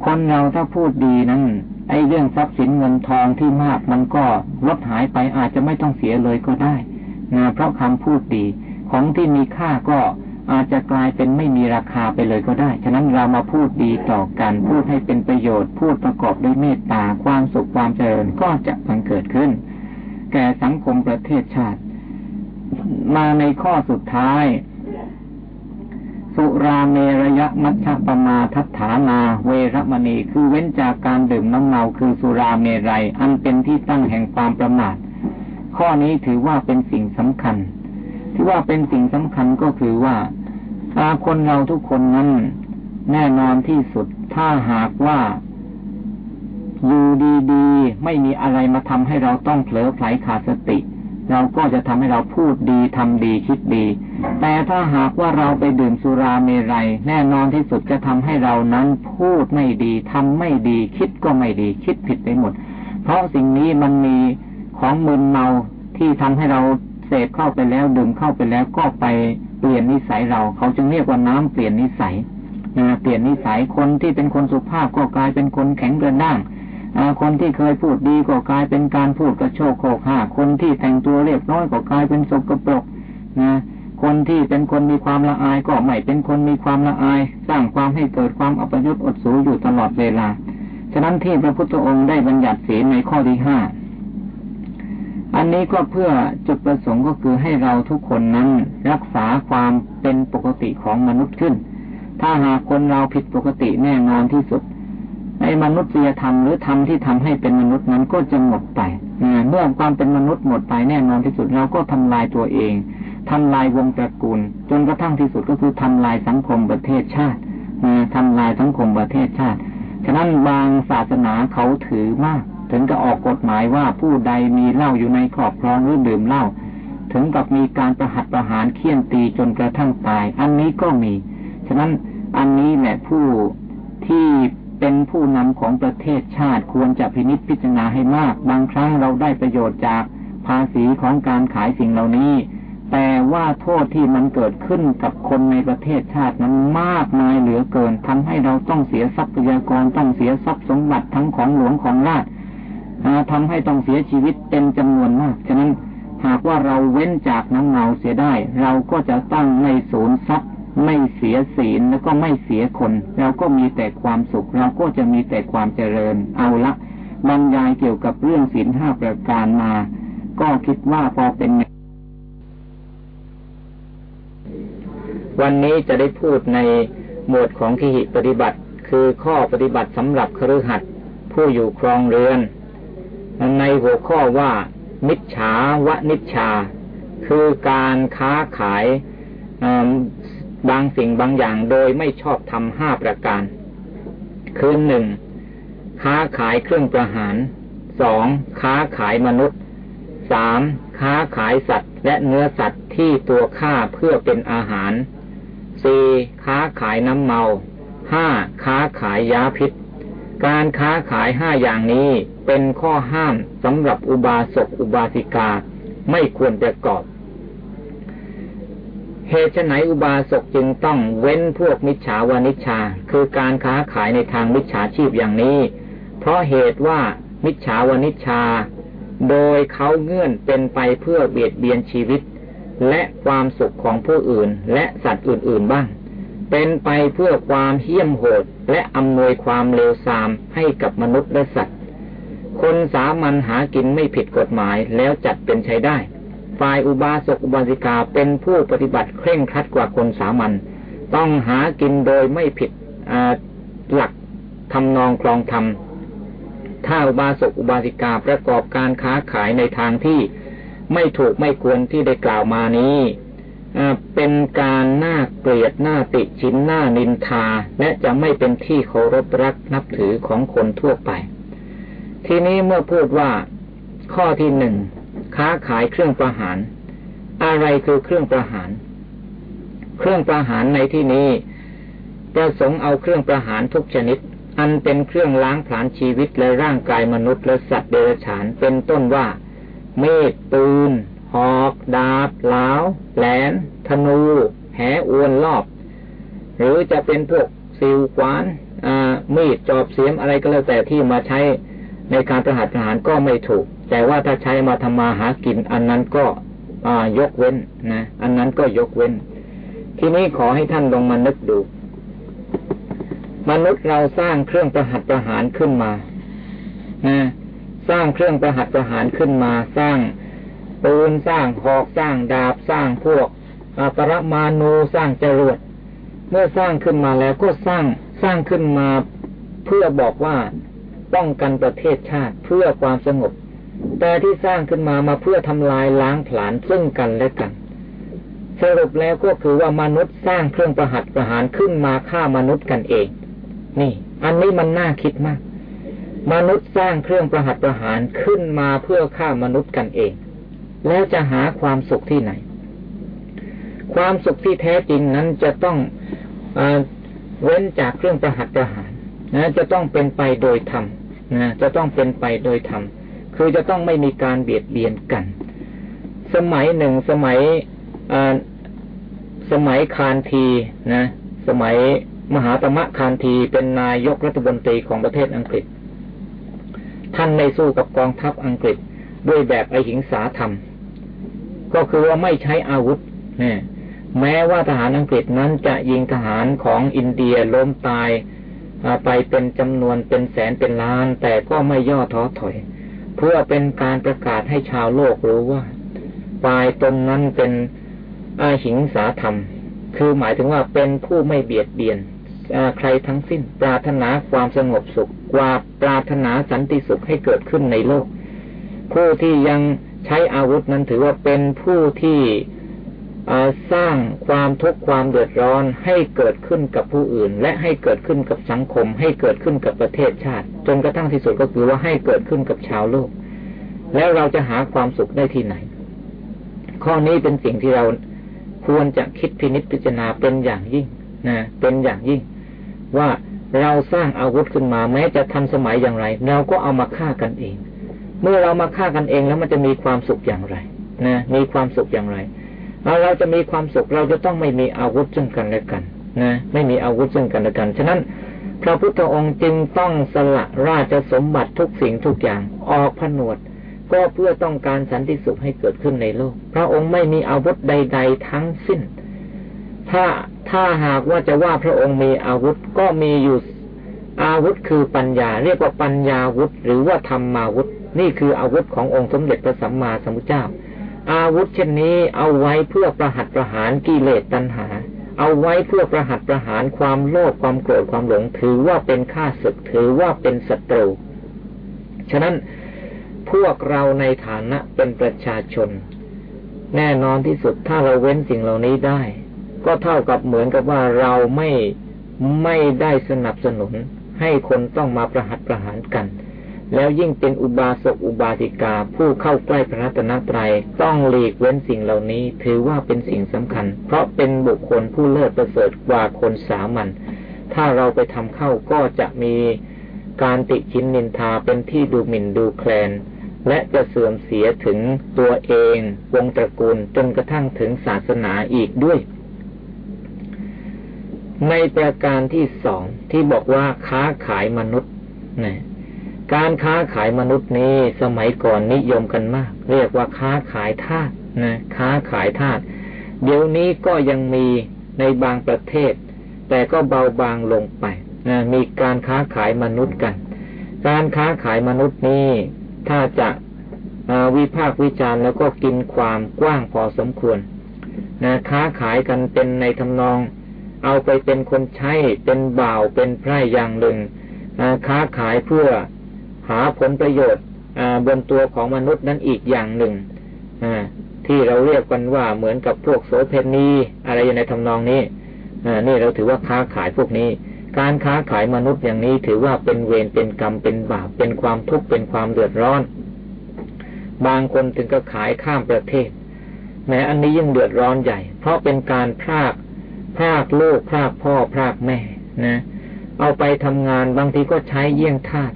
A: คนเราถ้าพูดดีนั้นไอ้เรื่องทรัพย์สินเงินทองที่มากมันก็ลดหายไปอาจจะไม่ต้องเสียเลยก็ได้นะเพราะคำพูดดี ของที่มีค่าก็อาจจะกลายเป็นไม่มีราคาไปเลยก็ได้ ฉะนั้นเรามาพูดดีต่อกัน พูดให้เป็นประโยชน์ พูดประกอบด้วยเมตตา ความสุขความเจริญก็จะบังเกิดขึ้น แก่สังคมประเทศชาติ มาในข้อสุดท้าย สุราเมรยะมัชฌปมาทัฏฐานาเวรมณีคือเว้นจากการดื่มน้ำเมาคือสุราเมรัย อันเป็นที่ตั้งแห่งความประมาท ข้อนี้ถือว่าเป็นสิ่งสำคัญ ที่ว่าเป็นสิ่งสำคัญก็คือว่าอาคนเราทุกคนนั้นแน่นอนที่สุดถ้าหากว่า อยู่ดีๆ ไม่มีอะไรมาทำให้เราต้องเผลอไผลขาดสติ เราก็จะทำให้เราพูดดีทำดีคิดดี แต่ถ้าหากว่าเราไปดื่มสุราเมรัย แน่นอนที่สุดจะทำให้เรานั้นพูดไม่ดีทำไม่ดี คิดก็ไม่ดี คิดผิดไปหมด เพราะสิ่งนี้มันมีของมึนเมาที่ทำให้เราเสพเข้าไปแล้วดื่มเข้าไปแล้วก็ไปเปลี่ยนนิสัยเรา เขาจึงเรียกว่าน้ำเปลี่ยนนิสัยนะเปลี่ยนนิสัยคนที่เป็นคนสุภาพก็กลายเป็นคนแข็งกระด้าง คนที่เคยพูดดีก็กลายเป็นการพูดกระโชกโคกห้าคนที่แต่งตัวเรียบร้อยก็กลายเป็นสกปรกนะคนที่เป็นคนมีความละอายก็ไม่เป็นคนมีความละอาย สร้างความให้เกิดความอัปยศอดสูอยู่ตลอดเวลา ฉะนั้นที่พระพุทธองค์ได้บัญญัติศีลในข้อที่ห้าอันนี้ก็เพื่อจุดประสงค์ก็คือให้เราทุกคนนั้นรักษาความเป็นปกติของมนุษย์ขึ้น ถ้าหากคนเราผิดปกติแน่นอนที่สุด ในมนุษยธรรมหรือธรรมที่ทำให้เป็นมนุษย์นั้นก็จะหมดไปเมื่อความเป็นมนุษย์หมดไปแน่นอนที่สุดเราก็ทำลายตัวเองทำลายวงตระกูล จนกระทั่งที่สุดก็คือทำลายสังคมประเทศชาติทำลายสังคมประเทศชาติ ฉะนั้นบางศาสนาเขาถือมาก ถึงจะออกกฎหมายว่าผู้ใดมีเหล้าอยู่ในครอบครองหรือดื่มเหล้าถึงกับมีการประหัตประหารเคี่ยนตีจนกระทั่งตาย อันนี้ก็มี ฉะนั้นอันนี้แหละผู้ที่ เป็นผู้นำของประเทศชาติควรจะพินิจพิจารณาให้มาก บางครั้งเราได้ประโยชน์จากภาษีของการขายสิ่งเหล่านี้ แต่ว่าโทษที่มันเกิดขึ้นกับคนในประเทศชาตินั้นมากมายเหลือเกินทำให้เราต้องเสียทรัพยากรต้องเสียทรัพย์สมบัติทั้งของหลวงของราชทำให้ต้องเสียชีวิตเป็นจำนวนมากฉะนั้นหากว่าเราเว้นจากน้ำเมาเสียได้ เราก็จะตั้งในศูนย์ทรัพย์ ไม่เสียศีลแล้วก็ไม่เสียคน เราก็มีแต่ความสุข เราก็จะมีแต่ความเจริญเอาละบรรยายเกี่ยวกับเรื่องศีลห้าประการมา ก็คิดว่าพอเป็น วันนี้จะได้พูดในหมวดของขีหิปฏิบัติ คือข้อปฏิบัติสำหรับครือขัดผู้อยู่ครองเรือน ในหัวข้อว่า มิจฉาวนิชชา คือการค้าขาย บางสิ่งบางอย่างโดยไม่ชอบทำห้าประการ คือหนึ่งค้าขายเครื่องประหารสองค้าขายมนุษย์สามค้าขายสัตว์ และเนื้อสัตว์ที่ตัวฆ่าเพื่อเป็นอาหารสี่ค้าขายน้ำเมาห้าค้าขายยาพิษ การค้าขายห้าอย่างนี้เป็นข้อห้ามสำหรับอุบาสกอุบาสิกาไม่ควรประกอบ เหตุไหนอุบาสกจึงต้องเว้นพวกมิจฉาวานิชา คือการค้าขายในทางมิจฉาชีพอย่างนี้ เพราะเหตุว่ามิจฉาวานิชา โดยเขาเงื่อนเป็นไปเพื่อเบียดเบียนชีวิต และความสุขของผู้อื่นและสัตว์อื่นๆบ้าง เป็นไปเพื่อความเหี้ยมโหดและอำนวยความเลวทรามให้กับมนุษย์และสัตว์ คนสามัญหากินไม่ผิดกฎหมายแล้วจัดเป็นใช้ได้ ฝ่ายอุบาสกอุบาสิกาเป็นผู้ปฏิบัติเคร่งครัดกว่าคนสามัญต้องหากินโดยไม่ผิดหลักทำนองคลองธรรมถ้าอุบาสกอุบาสิกาประกอบการค้าขายในทางที่ไม่ถูกไม่ควรที่ได้กล่าวมานี้เป็นการน่าเกลียดน่าติชินน่านินทา และจะไม่เป็นที่เคารพรักนับถือของคนทั่วไป ทีนี้เมื่อพูดว่าข้อที่หนึ่ง ค้าขายเครื่องประหาร อะไรคือเครื่องประหาร เครื่องประหารในที่นี้ประสงค์เอาเครื่องประหารทุกชนิด อันเป็นเครื่องล้างผลาญชีวิตและร่างกายมนุษย์และสัตว์เดรัจฉานเป็นต้นว่า เมฆปืนหอกดาบลาวแหลน ธนู แหอวนรอบ หรือจะเป็นพวกซิวกวานมีดจอบเสียมอะไรก็แล้วแต่ที่มาใช้ในการประหัตประหารก็ไม่ถูก แต่ว่าถ้าใช้มาทำมาหากิน อันนั้นก็ยกเว้นนะอันนั้นก็ยกเว้น ทีนี้ขอให้ท่านลงมานึกดู มนุษย์เราสร้างเครื่องประหัตประหารขึ้นมานะสร้างเครื่องประหัตประหารขึ้นมา สร้างปืนสร้างหอกสร้างดาบสร้างพวกปรมาณูสร้างจรวดเมื่อสร้างขึ้นมาแล้วก็สร้างสร้างขึ้นมาเพื่อบอกว่าป้องกันประเทศชาติเพื่อความสงบ แต่ที่สร้างขึ้นมามาเพื่อทำลายล้างผลาญซึ่งกันและกัน สรุปแล้วก็คือว่ามนุษย์สร้างเครื่องประหัตประหารขึ้นมาฆ่ามนุษย์กันเอง นี่ อันนี้มันน่าคิดมาก มนุษย์สร้างเครื่องประหัตประหารขึ้นมาเพื่อฆ่ามนุษย์กันเอง แล้วจะหาความสุขที่ไหน ความสุขที่แท้จริงนั้นจะต้องอเว้นจากเครื่องประหัตประหารนะจะต้องเป็นไปโดยธรรมนะจะต้องเป็นไปโดยธรรม คือจะต้องไม่มีการเบียดเบียนกัน สมัยหนึ่งสมัยสมัยคานทีนะ สมัยมหาตมะคานทีเป็นนายกรัฐมนตรีของประเทศอังกฤษ ท่านในสู้กับกองทัพอังกฤษด้วยแบบไอหิงสาธรรม ก็คือว่าไม่ใช้อาวุธนี่แม้ว่าทหารอังกฤษนั้นจะยิงทหารของอินเดียล้มตายไปเป็นจำนวนเป็นแสนเป็นล้าน แต่ก็ไม่ย่อท้อถอย เพื่อเป็นการประกาศให้ชาวโลกรู้ว่าปลายตนนั้นเป็นอาหิงสาธรรม คือหมายถึงว่าเป็นผู้ไม่เบียดเบียนใครทั้งสิ้น ปรารถนาความสงบสุขกว่าปรารถนาสันติสุขให้เกิดขึ้นในโลก ผู้ที่ยังใช้อาวุธนั้นถือว่าเป็นผู้ที่ สร้างความทุกข์ความเดือดร้อนให้เกิดขึ้นกับผู้อื่น และให้เกิดขึ้นกับสังคม ให้เกิดขึ้นกับประเทศชาติ จนกระทั่งที่สุดก็คือว่าให้เกิดขึ้นกับชาวโลก แล้วเราจะหาความสุขได้ที่ไหน ข้อนี้เป็นสิ่งที่เราควรจะคิดพินิจพิจารณาเป็นอย่างยิ่งนะเป็นอย่างยิ่ง ว่าเราสร้างอาวุธขึ้นมาแม้จะทันสมัยอย่างไร เราก็เอามาฆ่ากันเอง เมื่อเรามาฆ่ากันเองแล้วมันจะมีความสุขอย่างไรนะมีความสุขอย่างไร เราจะมีความสุขเราจะต้องไม่มีอาวุธซึ่งกันและกันนะไม่มีอาวุธซึ่งกันและกัน ฉะนั้น พระพุทธองค์จึงต้องสละราชสมบัติทุกสิ่งทุกอย่างออกผนวด ก็เพื่อต้องการสันติสุขให้เกิดขึ้นในโลก พระองค์ไม่มีอาวุธใด ๆ ทั้งสิ้น ถ้าถ้าหากว่าจะว่าพระองค์มีอาวุธก็มีอยู่อาวุธคือปัญญา เรียกว่าปัญญาวุธ หรือว่าธรรมาวุธ นี่คืออาวุธขององค์สมเด็จพระสัมมาสัมพุทธเจ้า อาวุธเช่นนี้เอาไว้เพื่อประหัตประหารกิเลสตัณหา เอาไว้เพื่อประหัตประหารความโลภความโกรธความหลงถือว่าเป็นข้าศึกถือว่าเป็นศัตรู ฉะนั้นพวกเราในฐานะเป็นประชาชน แน่นอนที่สุดถ้าเราเว้นสิ่งเหล่านี้ได้ ก็เท่ากับเหมือนกับว่าเราไม่ไม่ได้สนับสนุนให้คนต้องมาประหัตประหารกัน แล้วยิ่งเป็นอุบาสกอุบาสิกา ผู้เข้าใกล้พระรัตนตรัย ต้องหลีกเว้นสิ่งเหล่านี้ ถือว่าเป็นสิ่งสำคัญ เพราะเป็นบุคคลผู้เลิศประเสริฐกว่าคนสามัญถ้าเราไปทำเข้าก็จะมีการติชินนินทาเป็นที่ดูหมิ่นดูแคลน และจะเสื่อมเสียถึงตัวเอง วงตระกูลจนกระทั่งถึงศาสนาอีกด้วย ในประการที่สองที่บอกว่าค้าขายมนุษย์นะ การค้าขายมนุษย์นี้สมัยก่อนนิยมกันมาก เรียกว่าค้าขายทาสนะค้าขายทาสเดี๋ยวนี้ก็ยังมีในบางประเทศ แต่ก็เบาบางลงไปนะมีการค้าขายมนุษย์กัน การค้าขายมนุษย์นี้ถ้าจะวิพากษ์วิจารณ์แล้วก็กินความกว้างพอสมควรนะค้าขายกันเป็นในทำนอง เอาไปเป็นคนใช้เป็นบ่าวเป็นไพร่อย่างหนึ่งค้าขายเพื่อ หาผลประโยชน์บนตัวของมนุษย์นั้นอีกอย่างหนึ่งที่เราเรียกกันว่าเหมือนกับพวกโสเพณีอะไรในทำนองนี้นี่เราถือว่าค้าขายพวกนี้ การค้าขายมนุษย์อย่างนี้ถือว่าเป็นเวรเป็นกรรมเป็นบาปเป็นความทุกข์เป็นความเดือดร้อน บางคนถึงก็ขายข้ามประเทศแม้อันนี้ยิ่งเดือดร้อนใหญ่ เพราะเป็นการพรากพรากลูกพรากพ่อพรากแม่นะ เอาไปทำงานบางทีก็ใช้เยี่ยงทาส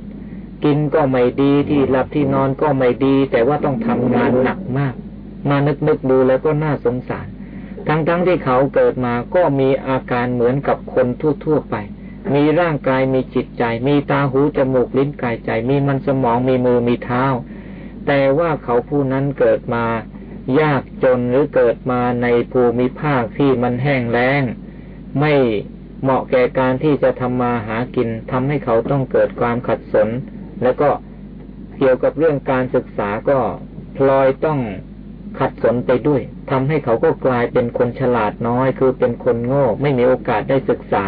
A: กินก็ไม่ดีที่หลับที่นอนก็ไม่ดี แต่ว่าต้องทำงานหนักมาก มานึกนึกดูแล้วก็น่าสงสาร ทั้งๆทที่เขาเกิดมาก็มีอาการเหมือนกับคนทั่วๆไป มีร่างกายมีจิตใจ มีตาหูจมูกลิ้นกายใจ มีมันสมองมีมือมีเท้า แต่ว่าเขาผู้นั้นเกิดมายากจนหรือเกิดมาในภูมิภาคที่มันแห้งแล้ง ไม่เหมาะแก่การที่จะทำมาหากินทำให้เขาต้องเกิดความขัดสน แล้วก็เกี่ยวกับเรื่องการศึกษาก็พลอยต้องขัดสนไปด้วยทำให้เขาก็กลายเป็นคนฉลาดน้อย คือเป็นคนโง่ ไม่มีโอกาสได้ศึกษา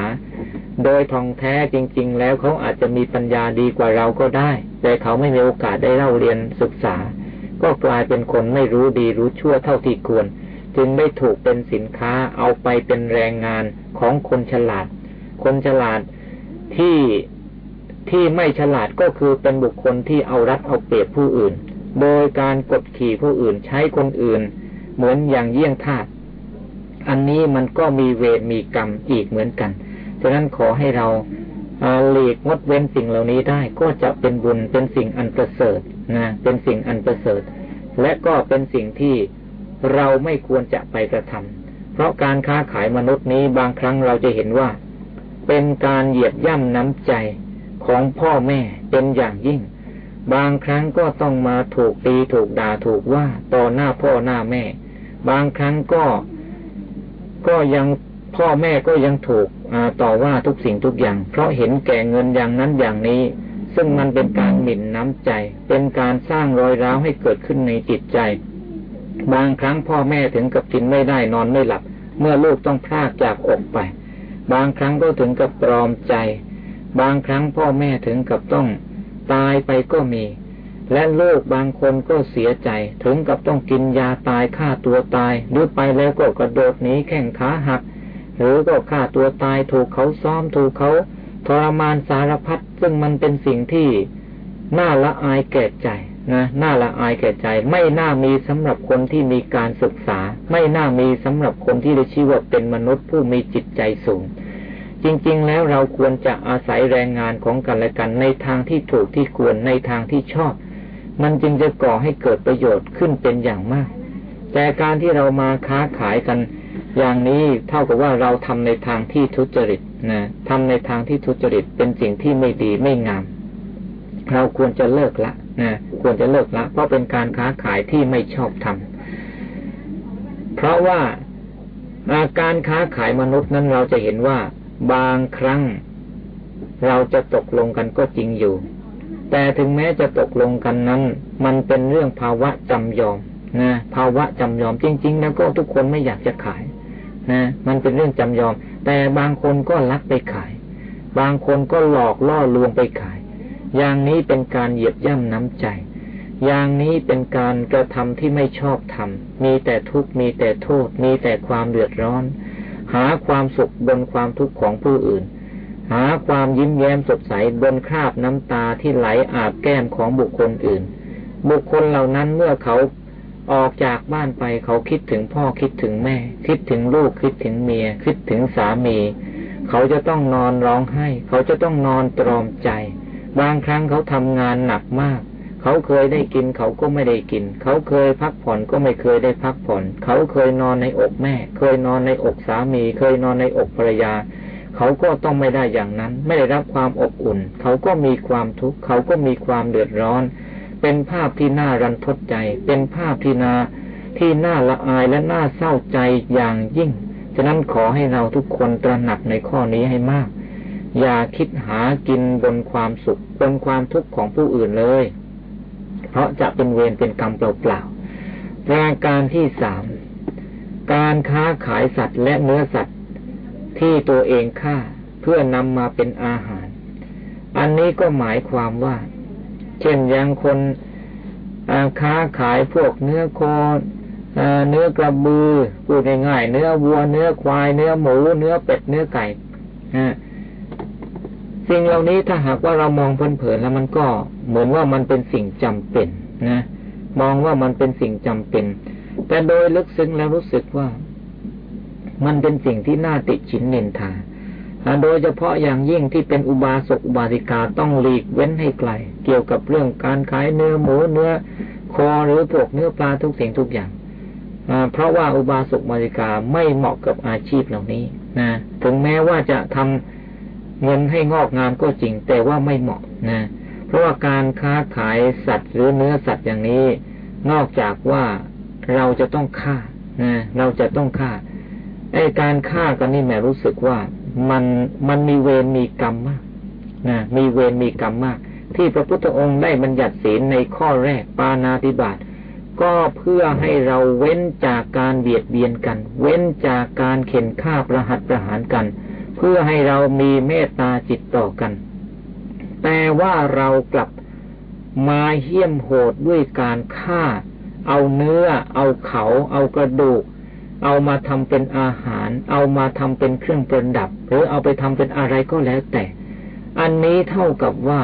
A: โดยทองแท้จริง ๆ แล้วเขาอาจจะมีปัญญาดีกว่าเราก็ได้ แต่เขาไม่มีโอกาสได้เล่าเรียนศึกษา ก็กลายเป็นคนไม่รู้ดีรู้ชั่วเท่าที่ควร จึงได้ถูกเป็นสินค้าเอาไปเป็นแรงงานของคนฉลาด คนฉลาดที่ ที่ไม่ฉลาดก็คือเป็นบุคคลที่เอารัดเอาเปรียบผู้อื่น โดยการกดขี่ผู้อื่นใช้คนอื่น เหมือนอย่างเยี่ยงทาสอันนี้มันก็มีเวรมีกรรมอีกเหมือนกันฉะนั้นขอให้เราหลีกงดเว้นสิ่งเหล่านี้ได้ก็จะเป็นบุญเป็นสิ่งอันประเสริฐนะเป็นสิ่งอันประเสริฐ และก็เป็นสิ่งที่เราไม่ควรจะไปกระทำเพราะการค้าขายมนุษย์นี้บางครั้งเราจะเห็นว่า เป็นการเหยียบย่ำน้ำใจ ของพ่อแม่เป็นอย่างยิ่ง บางครั้งก็ต้องมาถูกตีถูกด่าถูกว่าต่อหน้าพ่อหน้าแม่ บางครั้งก็ก็ยังพ่อแม่ก็ยังถูกต่อว่าทุกสิ่งทุกอย่าง เพราะเห็นแก่เงินอย่างนั้นอย่างนี้ ซึ่งมันเป็นการหมิ่นน้ำใจ เป็นการสร้างรอยร้าวให้เกิดขึ้นในจิตใจ บางครั้งพ่อแม่ถึงกับกินไม่ได้นอนไม่หลับ เมื่อลูกต้องพลากจากอกไป บางครั้งก็ถึงกับปลอมใจ บางครั้งพ่อแม่ถึงกับต้องตายไปก็มี และลูกบางคนก็เสียใจ ถึงกับต้องกินยาตายฆ่าตัวตาย หรือไปแล้วก็กระโดดหนีแข้งขาหัก หรือก็ฆ่าตัวตายถูกเขาซ้อมถูกเขาทรมานสารพัดซึ่งมันเป็นสิ่งที่น่าละอายแก่ใจนะน่าละอายแก่ใจ ไม่น่ามีสำหรับคนที่มีการศึกษา ไม่น่ามีสำหรับคนที่ได้ชื่อว่าเป็นมนุษย์ผู้มีจิตใจสูง จริง ๆ แล้วเราควรจะอาศัยแรงงานของกันและกันในทางที่ถูกที่ควรในทางที่ชอบ มันจึงจะก่อให้เกิดประโยชน์ขึ้นเป็นอย่างมาก แต่การที่เรามาค้าขายกัน อย่างนี้เท่ากับว่าเราทำในทางที่ทุจริตนะทำในทางที่ทุจริตเป็นสิ่งที่ไม่ดีไม่งาม เราควรจะเลิกละนะควรจะเลิกละ เพราะเป็นการค้าขายที่ไม่ชอบทำเพราะว่าการค้าขายมนุษย์นั้นเราจะเห็นว่า บางครั้ง เราจะตกลงกันก็จริงอยู่ แต่ถึงแม้จะตกลงกันนั้น มันเป็นเรื่องภาวะจำยอมนะภาวะจำยอมจริง ๆ แล้วก็ทุกคนไม่อยากจะขายนะมันเป็นเรื่องจำยอม แต่บางคนก็ลักไปขาย บางคนก็หลอกล่อลวงไปขาย อย่างนี้เป็นการเหยียบย่ำน้ำใจ อย่างนี้เป็นการกระทำที่ไม่ชอบทำมีแต่ทุกข์มีแต่โทษ มีแต่ความเดือดร้อน หาความสุขบนความทุกข์ของผู้อื่น หาความยิ้มแย้มสดใสบนคราบน้ำตาที่ไหลอาบแก้มของบุคคลอื่น บุคคลเหล่านั้นเมื่อเขาออกจากบ้านไปเขาคิดถึงพ่อคิดถึงแม่ คิดถึงลูกคิดถึงเมีย คิดถึงสามี เขาจะต้องนอนร้องไห้ เขาจะต้องนอนตรอมใจ บางครั้งเขาทำงานหนักมาก เขาเคยได้กินเขาก็ไม่ได้กิน เขาเคยพักผ่อนก็ไม่เคยได้พักผ่อน เขาเคยนอนในอกแม่ เคยนอนในอกสามี เคยนอนในอกภรรยา เขาก็ต้องไม่ได้อย่างนั้น ไม่ได้รับความอบอุ่น เขาก็มีความทุกข์ เขาก็มีความเดือดร้อน เป็นภาพที่น่ารันทดใจ เป็นภาพที่นาที่น่าละอายและน่าเศร้าใจอย่างยิ่ง ฉะนั้นขอให้เราทุกคนตระหนักในข้อนี้ให้มาก อย่าคิดหากินบนความสุขบนความทุกข์ของผู้อื่นเลย เพราะจะเป็นเวรเป็นกรรมเปล่าๆประการที่สามการค้าขายสัตว์และเนื้อสัตว์ที่ตัวเองฆ่าเพื่อนำมาเป็นอาหาร อันนี้ก็หมายความว่า เช่นอย่างคนค้าขายพวกเนื้อโคเนื้อกระบือพูดง่ายๆเนื้อวัว เนื้อควาย เนื้อหมู เนื้อเป็ด เนื้อไก่ สิ่งเหล่านี้ถ้าหากว่าเรามองเพลินๆแล้วมันก็เหมือนว่ามันเป็นสิ่งจำเป็นนะ มองว่ามันเป็นสิ่งจำเป็น แต่โดยลึกซึ้งแล้วรู้สึกว่า มันเป็นสิ่งที่น่าติชินเนินทาโดยเฉพาะอย่างยิ่งที่เป็นอุบาสกอุบาสิกาต้องหลีกเว้นให้ไกล เกี่ยวกับเรื่องการขายเนื้อหมูเนื้อคอหรือพวกเนื้อปลาทุกสิ่งทุกอย่างเพราะว่าอุบาสกอุบาสิกาไม่เหมาะกับอาชีพเหล่านี้นะถึงแม้ว่าจะทำ เงินให้งอกงามก็จริง แต่ว่าไม่เหมาะนะ เพราะว่าการค้าขายสัตว์หรือเนื้อสัตว์อย่างนี้ นอกจากว่าเราจะต้องฆ่านะเราจะต้องฆ่าไอ้การฆ่ากันนี่แม่รู้สึกว่ามันมันมีเวรมีกรรมมากนะมีเวรมีกรรมมาก ที่พระพุทธองค์ได้บัญญัติศีลในข้อแรกปานาติบาตก็เพื่อให้เราเว้นจากการเบียดเบียนกัน เว้นจากการเข็นฆ่าประหัตประหารกัน เพื่อให้เรามีเมตตาจิตต่อกัน แต่ว่าเรากลับมาเหี้ยมโหดด้วยการฆ่า เอาเนื้อ เอาเขา เอากระดูก เอามาทำเป็นอาหาร เอามาทำเป็นเครื่องประดับ หรือเอาไปทำเป็นอะไรก็แล้วแต่ อันนี้เท่ากับว่า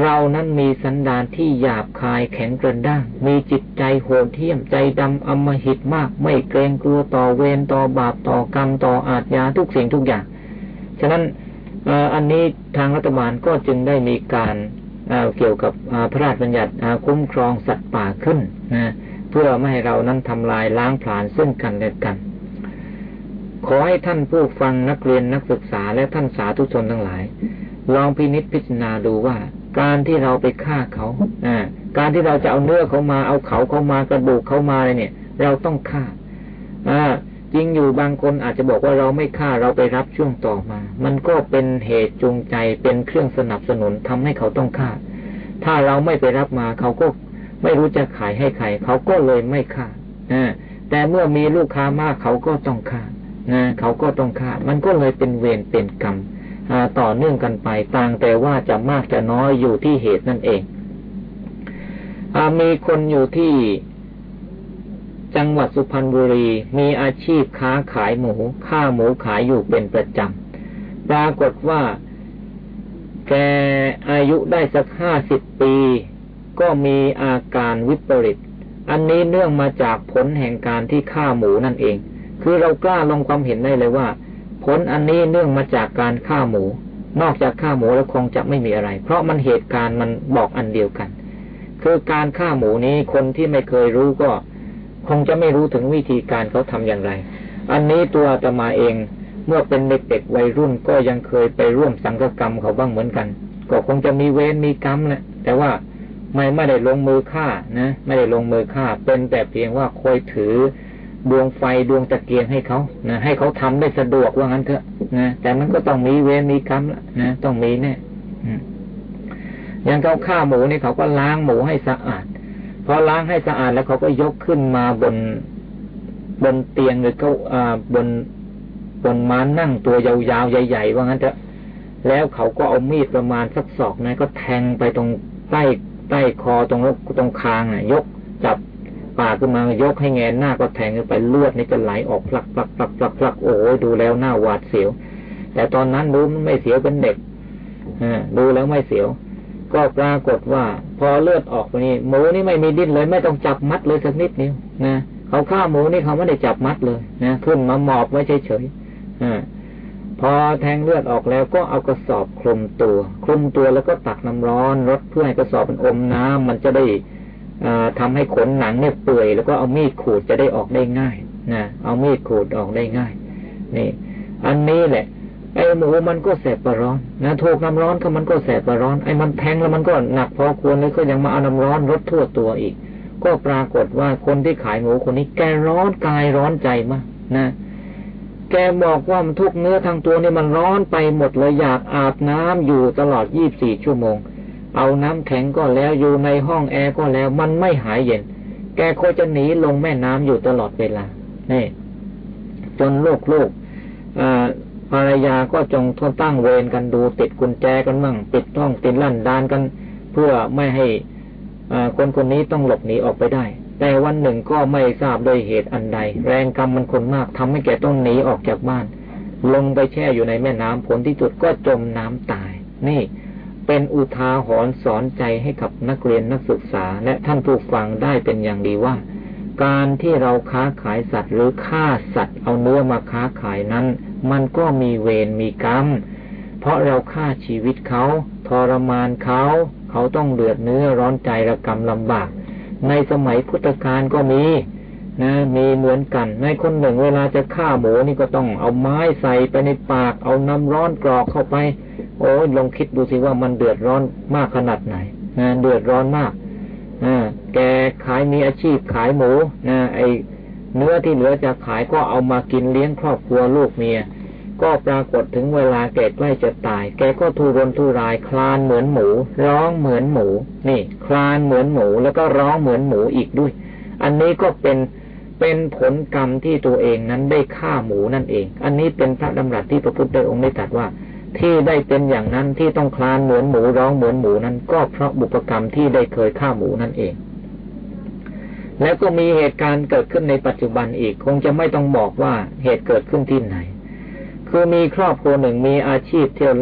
A: เรานั้นมีสันดานที่หยาบคายแข็งกระด้าง มีจิตใจโหดเที่ยมใจดำอมหิตมาก ไม่เกรงกลัวต่อเวรต่อบาปต่อกรรมต่ออาทยาทุกสิ่งทุกอย่าง ฉะนั้นอันนี้ทางรัฐบาลก็จึงได้มีการเกี่ยวกับพระราชบัญญัติคุ้มครองสัตว์ป่าขึ้นนะเพื่อไม่ให้เรานั้นทำลายล้างผลาญซึ่งกันและกัน ขอให้ท่านผู้ฟังนักเรียนนักศึกษาและท่านสาธุชนทั้งหลาย ลองพินิจพิจารณาดูว่า การที่เราไปฆ่าเขาอการที่เราจะเอาเนื้อเขามาเอาเขาเขามากระดูกเขามาเนี่ย เราต้องฆ่า อ่า จริงอยู่บางคนอาจจะบอกว่าเราไม่ฆ่าเราไปรับช่วงต่อมา มันก็เป็นเหตุจูงใจเป็นเครื่องสนับสนุนทำให้เขาต้องฆ่า ถ้าเราไม่ไปรับมาเขาก็ไม่รู้จะขายให้ใครเขาก็เลยไม่ฆ่าแต่เมื่อมีลูกค้ามากเขาก็ต้องฆ่านะเขาก็ต้องฆ่า มันก็เลยเป็นเวรเป็นกรรมต่อเนื่องกันไปต่างแต่ว่าจะมากจะน้อยอยู่ที่เหตุนั่นเองอมีคนอยู่ที่ จังหวัดสุพรรณบุรีมีอาชีพค้าขายหมูฆ่าหมูขายอยู่เป็นประจำปรากฏว่า แกอายุได้สักห้าสิบปี ก็มีอาการวิปริต อันนี้เนื่องมาจากผลแห่งการที่ฆ่าหมูนั่นเอง คือเรากล้าลงความเห็นได้เลยว่า ผลอันนี้เนื่องมาจากการฆ่าหมู นอกจากฆ่าหมูแล้วคงจะไม่มีอะไร เพราะมันเหตุการณ์มันบอกอันเดียวกัน คือการฆ่าหมูนี้คนที่ไม่เคยรู้ก็ คงจะไม่รู้ถึงวิธีการเขาทำอย่างไร อันนี้ตัวอาตมาเองเมื่อเป็นเด็กๆวัยรุ่นก็ยังเคยไปร่วมสังฆกรรมเขาบ้างเหมือนกัน ก็คงจะมีเวรมีกรรมแหละแต่ว่าไม่ไม่ได้ลงมือฆ่านะ ไม่ได้ลงมือฆ่า เป็นแต่เพียงว่าคอยถือดวงไฟดวงตะเกียงให้เขานะให้เขาทำได้สะดวกว่างั้นเถอะนะแต่มันก็ต้องมีเวรมีกรรมละนะต้องมีแน่อย่างเขาฆ่าหมูนี่เขาก็ล้างหมูให้สะอาด พอล้างให้สะอาดแล้วเขาก็ยกขึ้นมาบนบนเตียงหรือเขาบนบนม้านั่งตัวยาวๆใหญ่ๆว่างั้นเถอะแล้วเขาก็เอามีดประมาณสักศอกนะก็แทงไปตรงใต้ใต้คอตรงตรงคางน่ะ ยกจับปากขึ้นมายกให้แงนหน้าก็แทงไปเลือดนี่จะไหลออกพลักพลักพลักพลักพลักโอ้ยดูแล้วหน้าหวาดเสียว แต่ตอนนั้นดูมันไม่เสียวเป็นเด็กดูแล้วไม่เสียว ก็ปรากฏว่า พอเลือดออกไปนี่หมูนี่ไม่มีดิ้นเลย ไม่ต้องจับมัดเลยสักนิดนิ้นะเขาฆ่าหมูนี่เขาไม่ได้จับมัดเลยนะขึ้นมาหมอบไว้เฉยๆพอแทงเลือดออกแล้วก็เอากระสอบคลุมตัวคลุมตัวแล้วก็ตักน้ำร้อนรดเพื่อให้กระสอบมันอมน้ำมันจะได้ทำให้ขนหนังเนี่ยเปื่อยแล้วก็เอามีดขูดจะได้ออกได้ง่ายนะเอามีดขูดออกได้ง่าย นี่ อันนี้แหละ ไอ้หมูมันก็แสบประร้อนนะถูกน้ำร้อนก็มันก็แสบประร้อนไอ้มันแทงแล้วมันก็หนักพอควรเลยก็ยังมาเอาน้ำร้อนรดทั่วตัวอีก ก็ปรากฏว่าคนที่ขายหมูคนนี้แกร้อนกายร้อนใจมากนะแกบอกว่ามันทุกเนื้อทางตัวนี่มันร้อนไปหมดเลยอยากอาบน้ำอยู่ตลอดยี่บสี่ชั่วโมง เอาน้ำแข็งก็แล้วอยู่ในห้องแอร์ก็แล้ว มันไม่หายเย็น แกโคจะหนีลงแม่น้ำอยู่ตลอดเวลานี่จนโลูกลูก ภรรยาก็จงทนตั้งเวรกันดูติดกุญแจกันมั่งปิดห้องติดลั่นดานกัน เพื่อไม่ให้คนคนนี้ต้องหลบหนีออกไปได้ แต่วันหนึ่งก็ไม่ทราบโดยเหตุอันใด แรงกรรมมันคนมากทำให้แกต้องหนีออกจากบ้าน ลงไปแช่อยู่ในแม่น้ำผลที่สุดก็จมน้ำตาย นี่เป็นอุทาหรณ์สอนใจให้กับนักเรียนนักศึกษาและท่านผู้ฟังได้เป็นอย่างดีว่า การที่เราค้าขายสัตว์หรือฆ่าสัตว์เอาเนื้อมาค้าขายนั้น มันก็มีเวรมีกรรม เพราะเราฆ่าชีวิตเขาทรมานเขา เขาต้องเดือดเนื้อร้อนใจระกรรมลำบาก ในสมัยพุทธกาลก็มีนะมีเหมือนกัน ในคนหนึ่งเวลาจะฆ่าหมูนี่ก็ต้องเอาไม้ใส่ไปในปาก เอาน้ำร้อนกรอกเข้าไป โอ้ยลองคิดดูสิว่ามันเดือดร้อนมากขนาดไหนนะเดือดร้อนมากนะแกขายมีอาชีพขายหมูนะไอ เนื้อที่เหลือจะขายก็เอามากินเลี้ยงครอบครัวลูกเมีย ก็ปรากฏถึงเวลาแกใกล้จะตาย แกก็ทุรนทุรายคลานเหมือนหมู ร้องเหมือนหมู นี่ คลานเหมือนหมูแล้วก็ร้องเหมือนหมูอีกด้วย อันนี้ก็เป็นเป็นผลกรรมที่ตัวเองนั้นได้ฆ่าหมูนั่นเอง อันนี้เป็นพระดำรัสที่พระพุทธองค์ได้ตรัสว่า ที่ได้เป็นอย่างนั้นที่ต้องคลานเหมือนหมูร้องเหมือนหมูนั้น ก็เพราะบุพกรรมที่ได้เคยฆ่าหมูนั่นเอง แล้วก็มีเหตุการณ์เกิดขึ้นในปัจจุบันอีก คงจะไม่ต้องบอกว่าเหตุเกิดขึ้นที่ไหน คือมีครอบครัวหนึ่งมีอาชีพเที่ยว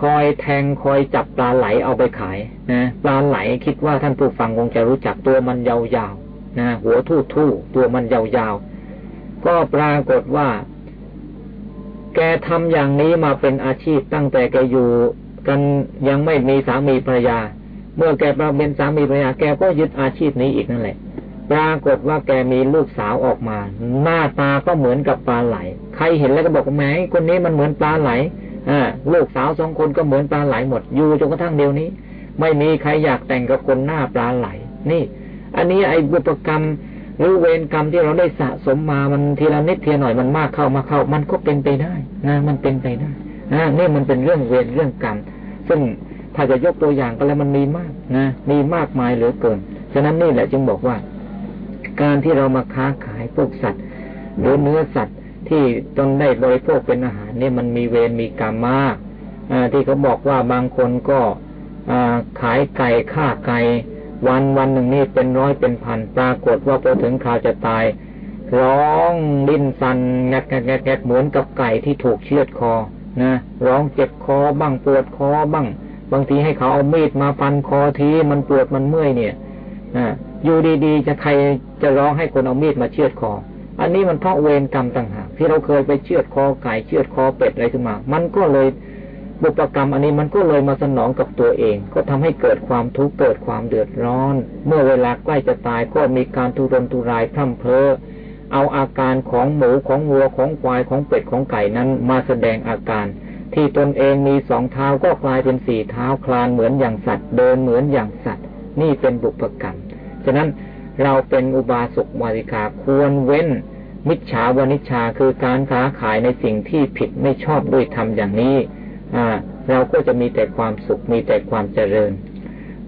A: คอยแทงคอยจับปลาไหลเอาไปขายนะปลาไหลคิดว่าท่านผู้ฟังคงจะรู้จักตัวมันยาวๆนะหัวทู่ทู่ตัวมันยาวๆ ก็ปรากฏว่า แกทำอย่างนี้มาเป็นอาชีพตั้งแต่แกอยู่กันยังไม่มีสามีภรรยา เมื่อแกมาเป็นสามีภรรยาแกก็ยึดอาชีพนี้อีกนั่นแหละ ปรากฏว่าแกมีลูกสาวออกมา หน้าตาก็เหมือนกับปลาไหล ใครเห็นแล้วก็บอกแหมคนนี้มันเหมือนปลาไหลอ่าลูกสาวสองคนก็เหมือนปลาไหลหมด อยู่จนกระทั่งเดียวนี้ ไม่มีใครอยากแต่งกับคนหน้าปลาไหล นี่ อันนี้ไอ้บุปกรรมหรือเวรกรรมที่เราได้สะสมมามันทีละนิดทีละหน่อยมันมากเข้ามาเข้า มันก็เป็นไปได้นะมันเป็นไปได้นะนี่มันเป็นเรื่องเวรเรื่องกรรม ซึ่ง ถ้าจะยกตัวอย่างก็แล้วมันมีมากนะมีมากมายเหลือเกิน ฉะนั้นนี่แหละจึงบอกว่า การที่เรามาค้าขายพวกสัตว์ หรือเนื้อสัตว์ที่ตนได้บริโภคเป็นอาหารเนี่ยมันมีเวรมีกรรมมากที่เขาบอกว่าบางคนก็ขายไก่ฆ่าไก่วันวันหนึ่งนี่เป็นร้อยเป็นพันปรากฏว่าพอถึงคราวจะตาย ร้องดิ้นสันแงกแงกแงกเหมือนกับไก่ที่ถูกเชือดคอนะร้องเจ็บคอบ้างปวดคอบ้าง บางทีให้เขาเอามีดมาฟันคอทีมันปวดมันเมื่อยเนี่ยนะอยู่ดีๆ จะใครจะร้องให้คนเอามีดมาเชือดคอ อันนี้มันเพราะเวรกรรมต่างหากที่เราเคยไปเชือดคอไก่เชือดคอเป็ดอะไรขึ้นมา มันก็เลยบุปกรรมอันนี้มันก็เลยมาสนองกับตัวเอง ก็ทำให้เกิดความทุกข์เกิดความเดือดร้อน เมื่อเวลาใกล้จะตายก็มีการทุรนทุรายพร่ำเพ้อเอาอาการของหมูของวัวของควายของเป็ดของไก่นั้นมาแสดงอาการ ที่ตนเองมีสองเท้าก็กลายเป็นสี่เท้าคลานเหมือนอย่างสัตว์ เดินเหมือนอย่างสัตว์ นี่เป็นบุปกรรม ฉะนั้นเราเป็นอุบาสกวาริกาควรเว้น มิจฉาวานิชาคือการค้าขายในสิ่งที่ผิดไม่ชอบด้วยทำอย่างนี้เราก็จะมีแต่ความสุขมีแต่ความเจริญ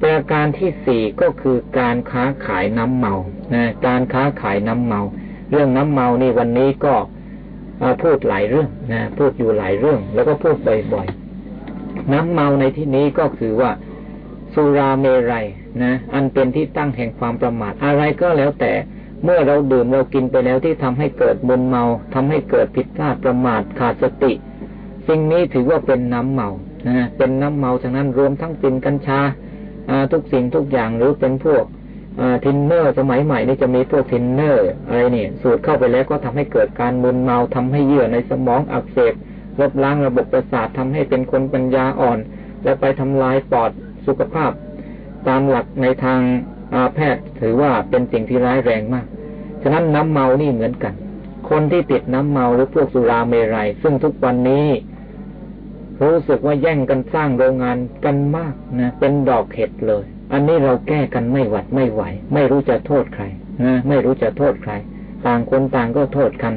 A: ประการที่สี่ก็คือการค้าขายน้ำเมาการค้าขายน้ำเมา เรื่องน้ำเมานี่วันนี้ก็ พูดหลายเรื่องนะพูดอยู่หลายเรื่อง แล้วก็พูดบ่อยๆน้ำเมาในที่นี้ก็คือว่าสุราเมรัยนะอันเป็นที่ตั้งแห่งความประมาทอะไรก็แล้วแต่เมื่อเราดื่มเรากินไปแล้วที่ทำให้เกิดบุญเมาทำให้เกิดผิดพลาดประมาทขาดสติ สิ่งนี้ถือว่าเป็นน้ำเมานะเป็นน้ำเมาทั้งนั้นรวมทั้งฝิ่นกัญชาทุกสิ่งทุกอย่างหรือเป็นพวก ทินเนอร์สมัยใหม่นี่จะมีพวกทินเนอร์อะไรเนี่ยสูดเข้าไปแล้วก็ทำให้เกิดการมึนเมาทำให้เยื่อในสมองอักเสบลบล้างระบบประสาททำให้เป็นคนปัญญาอ่อน และไปทำลายปอดสุขภาพ ตามหลักในทางแพทย์ถือว่าเป็นสิ่งที่ร้ายแรงมาก ฉะนั้นน้ำเมานี่เหมือนกัน คนที่ติดน้ำเมาหรือพวกสุราเมรัยซึ่งทุกวันนี้รู้สึกว่าแย่งกันสร้างโรงงานกันมากนะเป็นดอกเห็ดเลย อันนี้เราแก้กันไม่หวัดไม่ไหว ไม่รู้จะโทษใครนะไม่รู้จะโทษใคร ต่างคนต่างก็โทษกัน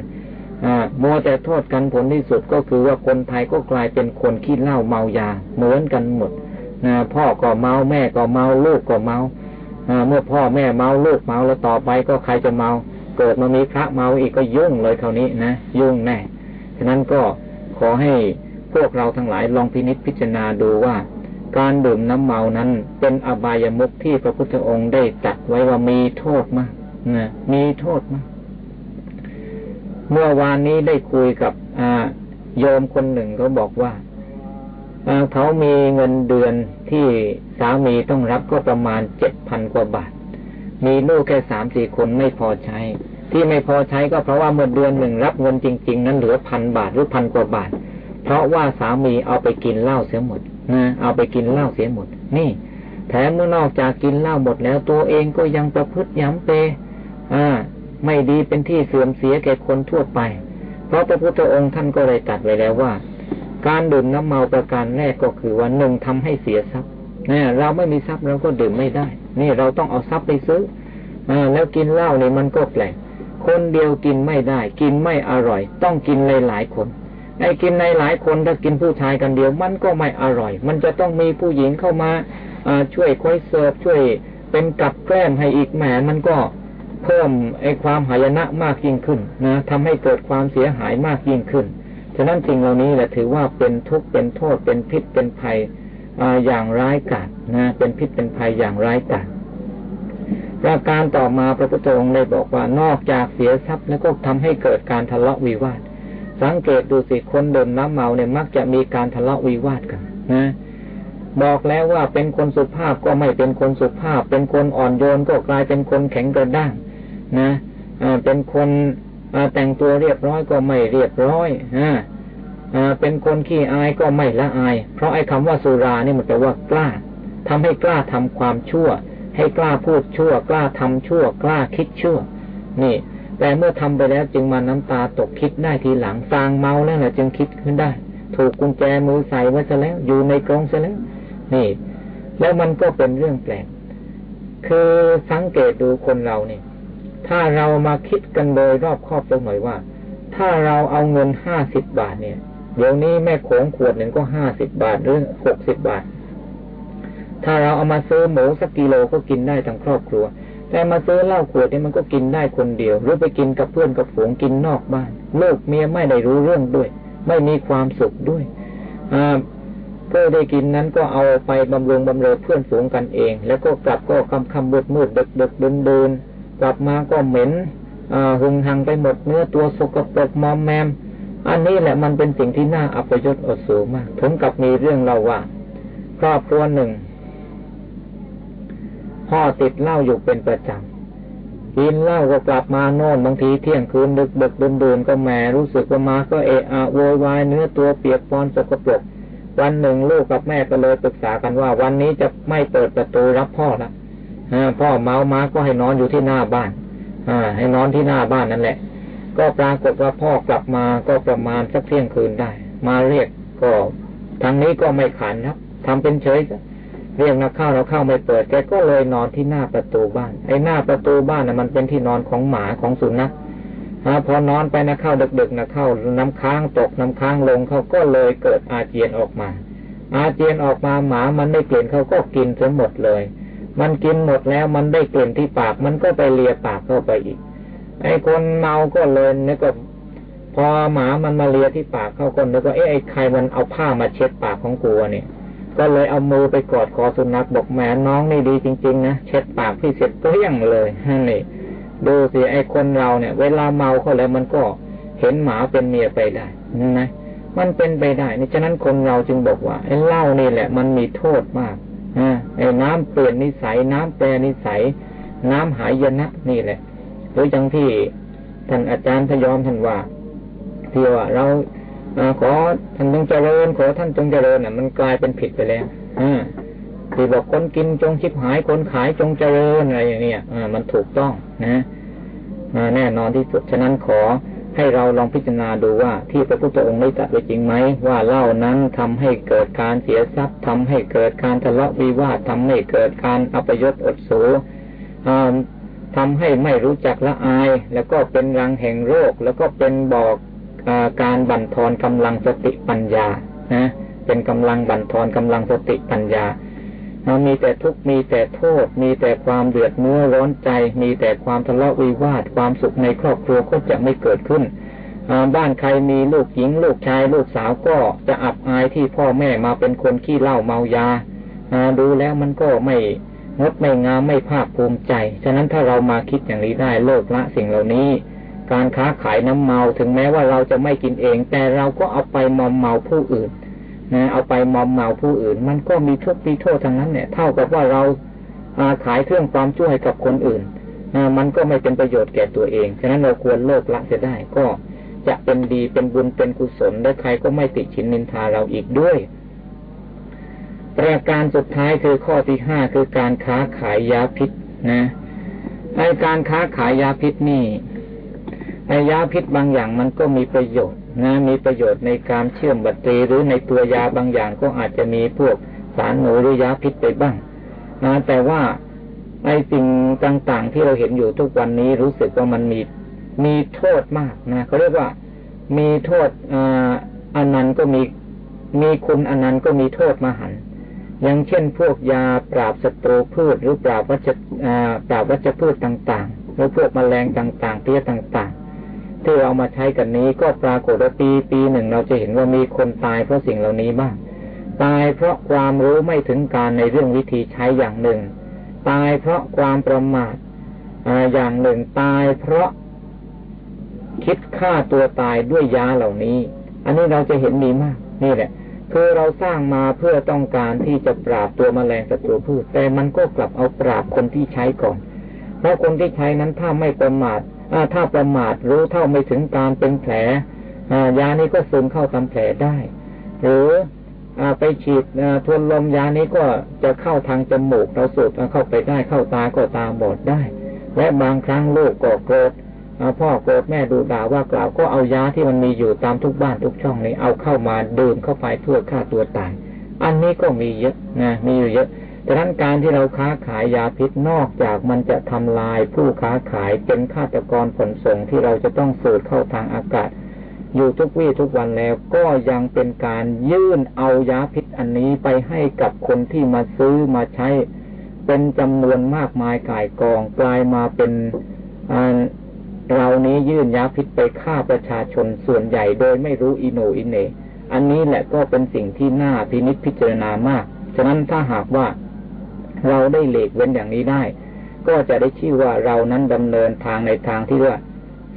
A: มัวแต่โทษกันผลที่สุดก็คือว่าคนไทยก็กลายเป็นคนขี้เหล้าเมายา เหมือนกันหมดนะพ่อก็เมาแม่ก็เมาลูกก็เมาเมื่อพ่อแม่เมาลูกเมาแล้วต่อไปก็ใครจะเมา เกิดมามีพระเมาอีกก็ยุ่งเลยเท่านี้นะยุ่งแน่ฉะนั้นก็ขอให้พวกเราทั้งหลายลองพินิจพิจารณาดูว่า การดื่มน้ำเมานั้น เป็นอบายมุขที่พระพุทธองค์ได้ตัดไว้ว่ามีโทษมากนะมีโทษมาก เมื่อวานนี้ได้คุยกับโยมคนหนึ่งเขาบอกว่าเขามีเงินเดือนที่สามีต้องรับก็ประมาณเจ็ดพันกว่าบาท มีลูกแค่สามสี่คนไม่พอใช้ ที่ไม่พอใช้ก็เพราะว่าเมื่อเดือนหนึ่งรับเงินจริง ๆ นั้นเหลือพันบาทหรือพันกว่าบาท เพราะว่าสามีเอาไปกินเหล้าเสียหมด นะเอาไปกินเหล้าเสียหมด นี่ แถมเมื่อนอกจากกินเหล้าหมดแล้วตัวเองก็ยังประพฤติย้ำเปอ่า ไม่ดีเป็นที่เสื่อมเสียแก่คนทั่วไป เพราะพระพุทธองค์ท่านก็เลยตัดไว้แล้วว่า การดื่มน้ำเมาประการแรกก็คือว่าหนึ่งทำให้เสียทรัพย์เนี่ยเราไม่มีทรัพย์เราก็ดื่มไม่ได้ นี่เราต้องเอาทรัพย์ไปซื้ออแล้วกินเหล้าเนี่ยมันก็แปลกคนเดียวกินไม่ได้ กินไม่อร่อย ต้องกินหลายๆคน ไอ้กินในหลายคนถ้ากินผู้ชายกันเดียว มันก็ไม่อร่อย มันจะต้องมีผู้หญิงเข้ามาช่วยคอยเสิร์ฟช่วยเป็นกับแกล้มให้อีกแหมมันก็เพิ่มไอ้ความหายนะมากยิ่งขึ้นนะทำให้เกิดความเสียหายมากยิ่งขึ้น ฉะนั้นสิ่งเหล่านี้แหละถือว่าเป็นทุกข์เป็นโทษเป็นพิษเป็นภัยอย่างร้ายกาจนะเป็นพิษเป็นภัยอย่างร้ายกาจประการต่อมาพระพุทธองค์เลยบอกว่านอกจากเสียทรัพย์แล้วก็ทำให้เกิดการทะเลาะวิวาท สังเกตดูสิคนเดิมน้ำเมาเนี่ยมักจะมีการทะเลาะวิวาทกันนะบอกแล้วว่าเป็นคนสุภาพก็ไม่เป็นคนสุภาพ เป็นคนอ่อนโยนก็กลายเป็นคนแข็งกระด้างนะเป็นคนแต่งตัวเรียบร้อยก็ไม่เรียบร้อยเป็นคนขี้อายก็ไม่ละอาย เพราะไอ้คำว่าสุรานี่มันแปลว่ากล้าทำให้กล้าทำความชั่ว ให้กล้าพูดชั่ว กล้าทำชั่ว กล้าคิดชั่ว นี่ แต่เมื่อทำไปแล้วจึงมาน้ำตาตกคิดได้ทีหลังฟางเมาแล้วแหละจึงคิดขึ้นได้ ถูกกุญแจมือใส่ไว้ซะแล้ว อยู่ในกรงซะแล้ว นี่ แล้วมันก็เป็นเรื่องแปลก คือสังเกตดูคนเราเนี่ย ถ้าเรามาคิดกันโดยรอบครอบสักหน่อยว่า ถ้าเราเอาเงินห้าสิบบาทเนี่ย เดี๋ยวนี้แม่โขงขวดหนึ่งก็ห้าสิบบาทหรือหกสิบบาท ถ้าเราเอามาซื้อหมูสักกิโลก็กินได้ทั้งครอบครัว แต่มาซื้อเหล้าขวดนี่มันก็กินได้คนเดียว หรือไปกินกับเพื่อนกับฝูงกินนอกบ้านลูกเมียไม่ได้รู้เรื่องด้วย ไม่มีความสุขด้วยอ่าเพื่อได้กินนั้นก็เอาไปบำรุงบำเรอเพื่อนฝูงกันเอง แล้วก็กลับก็คำคำมืดมืดดึกดึกเดินเดินกลับมาก็เหม็นหึงหังไปหมดเนื้อตัวสกปรกมอมแมม อันนี้แหละมันเป็นสิ่งที่น่าอัปยศอดสูมากถึงกับมีเรื่องเราว่า ครอบครัวหนึ่ง พ่อติดเหล้าอยู่เป็นประจำกินเหล้าก็กลับมาโน่นบางทีเที่ยงคืนดึกดึกดื่นดื่นก็แหมรู้สึกว่ามาก็เอะอะโวยวายเนื้อตัวเปียกปอนสกปรกวันหนึ่งลูกกับแม่ก็เลยปรึกษากันว่า วันนี้จะไม่เปิดประตูรับพ่อละพ่อเมามาก็ให้นอนอยู่ที่หน้าบ้านอให้นอนที่หน้าบ้านนั่นแหละ ก็ปรากฏว่าพ่อกลับมาก็ประมาณสักเที่ยงคืนได้ มาเรียกก็ทางนี้ก็ไม่ขันครับทำเป็นเฉย เรียกนักเข้าเราเข้าไม่เปิดแกก็เลยนอนที่หน้าประตูบ้าน ไอ้หน้าประตูบ้านน่ะมันเป็นที่นอนของหมาของสุนัขพอนอนไปนะเข้าดึกๆนะเข้าน้ำค้างตกน้ำค้างลงเขาก็เลยเกิดอาเจียนออกมา อาเจียนออกมาหมามันได้กลิ่นเขาก็กินจนหมดเลย มันกินหมดแล้วมันได้กลิ่นที่ปาก มันก็ไปเลียปากเข้าไปอีก ไอ้คนเมาก็เลยนึกว่าพอหมามันมาเลียที่ปากเขาก็นึกว่าเอ๊ะไอ้ใครมันเอาผ้ามาเช็ดปากของกูเนี่ย ก็เลยเอามือไปกอดคอสุนัขบอกแม่น้องนี่ดีจริงๆนะเช็ดปากพี่เสร็จเปรี้ยงเลยนี่ดูสิไอ้คนเราเนี่ย เวลาเมาเขาแล้วมันก็เห็นหมาเป็นเมียไปได้นะมันเป็นไปได้นี่ฉะนั้นคนเราจึงบอกว่าไอ้เหล้านี่แหละ มันมีโทษมากไอ้น้ำเปลี่ยนนิสัย น้ำแปรนิสัย น้ำหายยนะนี่แหละหรืออย่างที่ท่านอาจารย์พยอมท่านว่าที่ว่าเรา ขอท่านจงเจริญ ขอท่านจงเจริญน่ะมันกลายเป็นผิดไปแล้วอที่บอกคนกินจงชิบหายคนขายจงเจริญอะไรอย่างเนี้ยมันถูกต้องนะแน่นอนที่สุดฉะนั้นขอให้เราลองพิจารณาดูว่า ที่พระพุทธองค์ได้ตรัสไว้จริงไหมว่าเล่านั้นทำให้เกิดการเสียทรัพย์ทำให้เกิดการทะเลาะวิวาททำให้เกิดการอัปยศอดสูทำให้ไม่รู้จักละอาย แล้วก็เป็นรังแห่งโรค แล้วก็เป็นบอก การบั่นทอนกำลังสติปัญญานะเป็นกำลังบั่นทอนกำลังสติปัญญามีแต่ทุกข์มีแต่โทษ มีแต่ความเดือดเนื้อร้อนใจ มีแต่ความทะเลาะวิวาทความสุขในครอบครัวก็จะไม่เกิดขึ้นบ้านใครมีลูกหญิง ลูกชาย ลูกสาวก็จะอับอายที่พ่อแม่มาเป็นคนขี้เหล้าเมายาดูแล้วมันก็ไม่งดไม่งามไม่ภาคภูมิใจ ฉะนั้นถ้าเรามาคิดอย่างนี้ได้เลิกละสิ่งเหล่านี้ การค้าขายน้ำเมาถึงแม้ว่าเราจะไม่กินเอง แต่เราก็เอาไปมอมเมาผู้อื่นนะเอาไปมอมเมาผู้อื่น มันก็มีทุกข์มีโทษทั้งนั้นเนี่ย เท่ากับว่าเราอาขายเครื่องความช่วยกับคนอื่นนะมันก็ไม่เป็นประโยชน์แก่ตัวเอง ฉะนั้นเราควรเลิกละเสียได้ก็จะเป็นดีเป็นบุญเป็นกุศลและใครก็ไม่ติดชินนินทาเราอีกด้วย ประการสุดท้ายคือข้อที่ห้าคือการค้าขายยาพิษนะในการค้าขายยาพิษนี่ ไอยาพิษบางอย่างมันก็มีประโยชน์นะมีประโยชน์ในการเชื่อมบัตรีหรือในตัวยาบางอย่างก็อาจจะมีพวกสารหนูหรือยาพิษไปบ้างนะแต่ว่าไอ้สิ่งต่างๆ ที่เราเห็นอยู่ทุกวันนี้รู้สึกว่ามันมีมีโทษมากนะเขาเรียกว่า มีโทษอันนั้นก็มีมีคุณอันนั้นก็มีโทษมหันอย่างเช่น พวกยาปราบศัตรูพืชหรือปราบวัชปราบวัชพืชต่างๆหรือพวกมแมลงต่างๆเพี้ยต่าง ที่เรามาใช้กันนี้ก็ปรากฏว่าปีปีหนึ่งเราจะเห็นว่ามีคนตายเพราะสิ่งเหล่านี้บ้างตายเพราะความรู้ไม่ถึงการในเรื่องวิธีใช้อย่างหนึ่ง ตายเพราะความประมาทอย่างหนึ่งตายเพราะคิดฆ่าตัวตายด้วยยาเหล่านี้ อันนี้เราจะเห็นมีมาก นี่แหละ คือเราสร้างมาเพื่อต้องการที่จะปราบตัวมแมลงศัตรูพืชแต่มันก็กลับเอาปราบคนที่ใช้ก่อนเพราะคนที่ใช้นั้นถ้าไม่ประมาท ถ้าประมาทรู้เท่าไม่ถึงการเป็นแผลยานี้ก็ซึมเข้าตามแผลได้ หรือไปฉีดทวนลมยานี้ก็จะเข้าทางจมูกเราสูดเข้าไปได้เข้าตาก็ตาบอดได้ และบางครั้งลูกก็โกรธพ่อโกรธแม่ดูด่าว่ากล่าวก็เอายาที่มันมีอยู่ตามทุกบ้านทุกช่องนี้เอาเข้ามาดื่มเข้าไปเพื่อฆ่าตัวตาย อันนี้ก็มีเยอะนะมีอยู่เยอะ ดังนั้นการที่เราค้าขายยาพิษนอกจากมันจะทำลายผู้ค้าขายเป็นฆาตกรผลส่งที่เราจะต้องสูดเข้าทางอากาศ อยู่ทุกวี่ทุกวันแล้วก็ยังเป็นการยื่นเอายาพิษอันนี้ไปให้กับคนที่มาซื้อมาใช้ เป็นจำนวนมากมายกายกองกลายมาเป็นเรานี้ยื่นยาพิษไปฆ่าประชาชนส่วนใหญ่โดยไม่รู้อิโนอินเน อันนี้แหละก็เป็นสิ่งที่น่าพินิจพิจารณามาก ฉะนั้นถ้าหากว่า เราได้เหลีกเว้นอย่างนี้ได้ ก็จะได้ชื่อว่าเรานั้นดำเนินทางในทางที่ว่า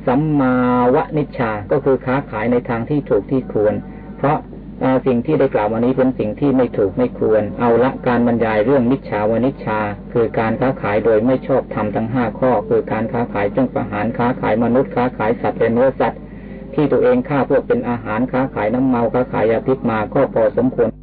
A: สัมมาวนิชา ก็คือค้าขายในทางที่ถูกที่ควร เพราะสิ่งที่ได้กล่าววันนี้เป็นสิ่งที่ไม่ถูกไม่ควร เอาละการบรรยายเรื่องนิชาวนิชา คือการค้าขายโดยไม่ชอบทำทั้งห้าข้อ คือการค้าขายจงประหารค้าขายมนุษย์ค้าขายสัตว์เป็นเนื้อสัตว์ ที่ตัวเองฆ่าพวกเป็นอาหารค้าขายน้ำเมาค้าขายยาพิษมาก็พอสมควร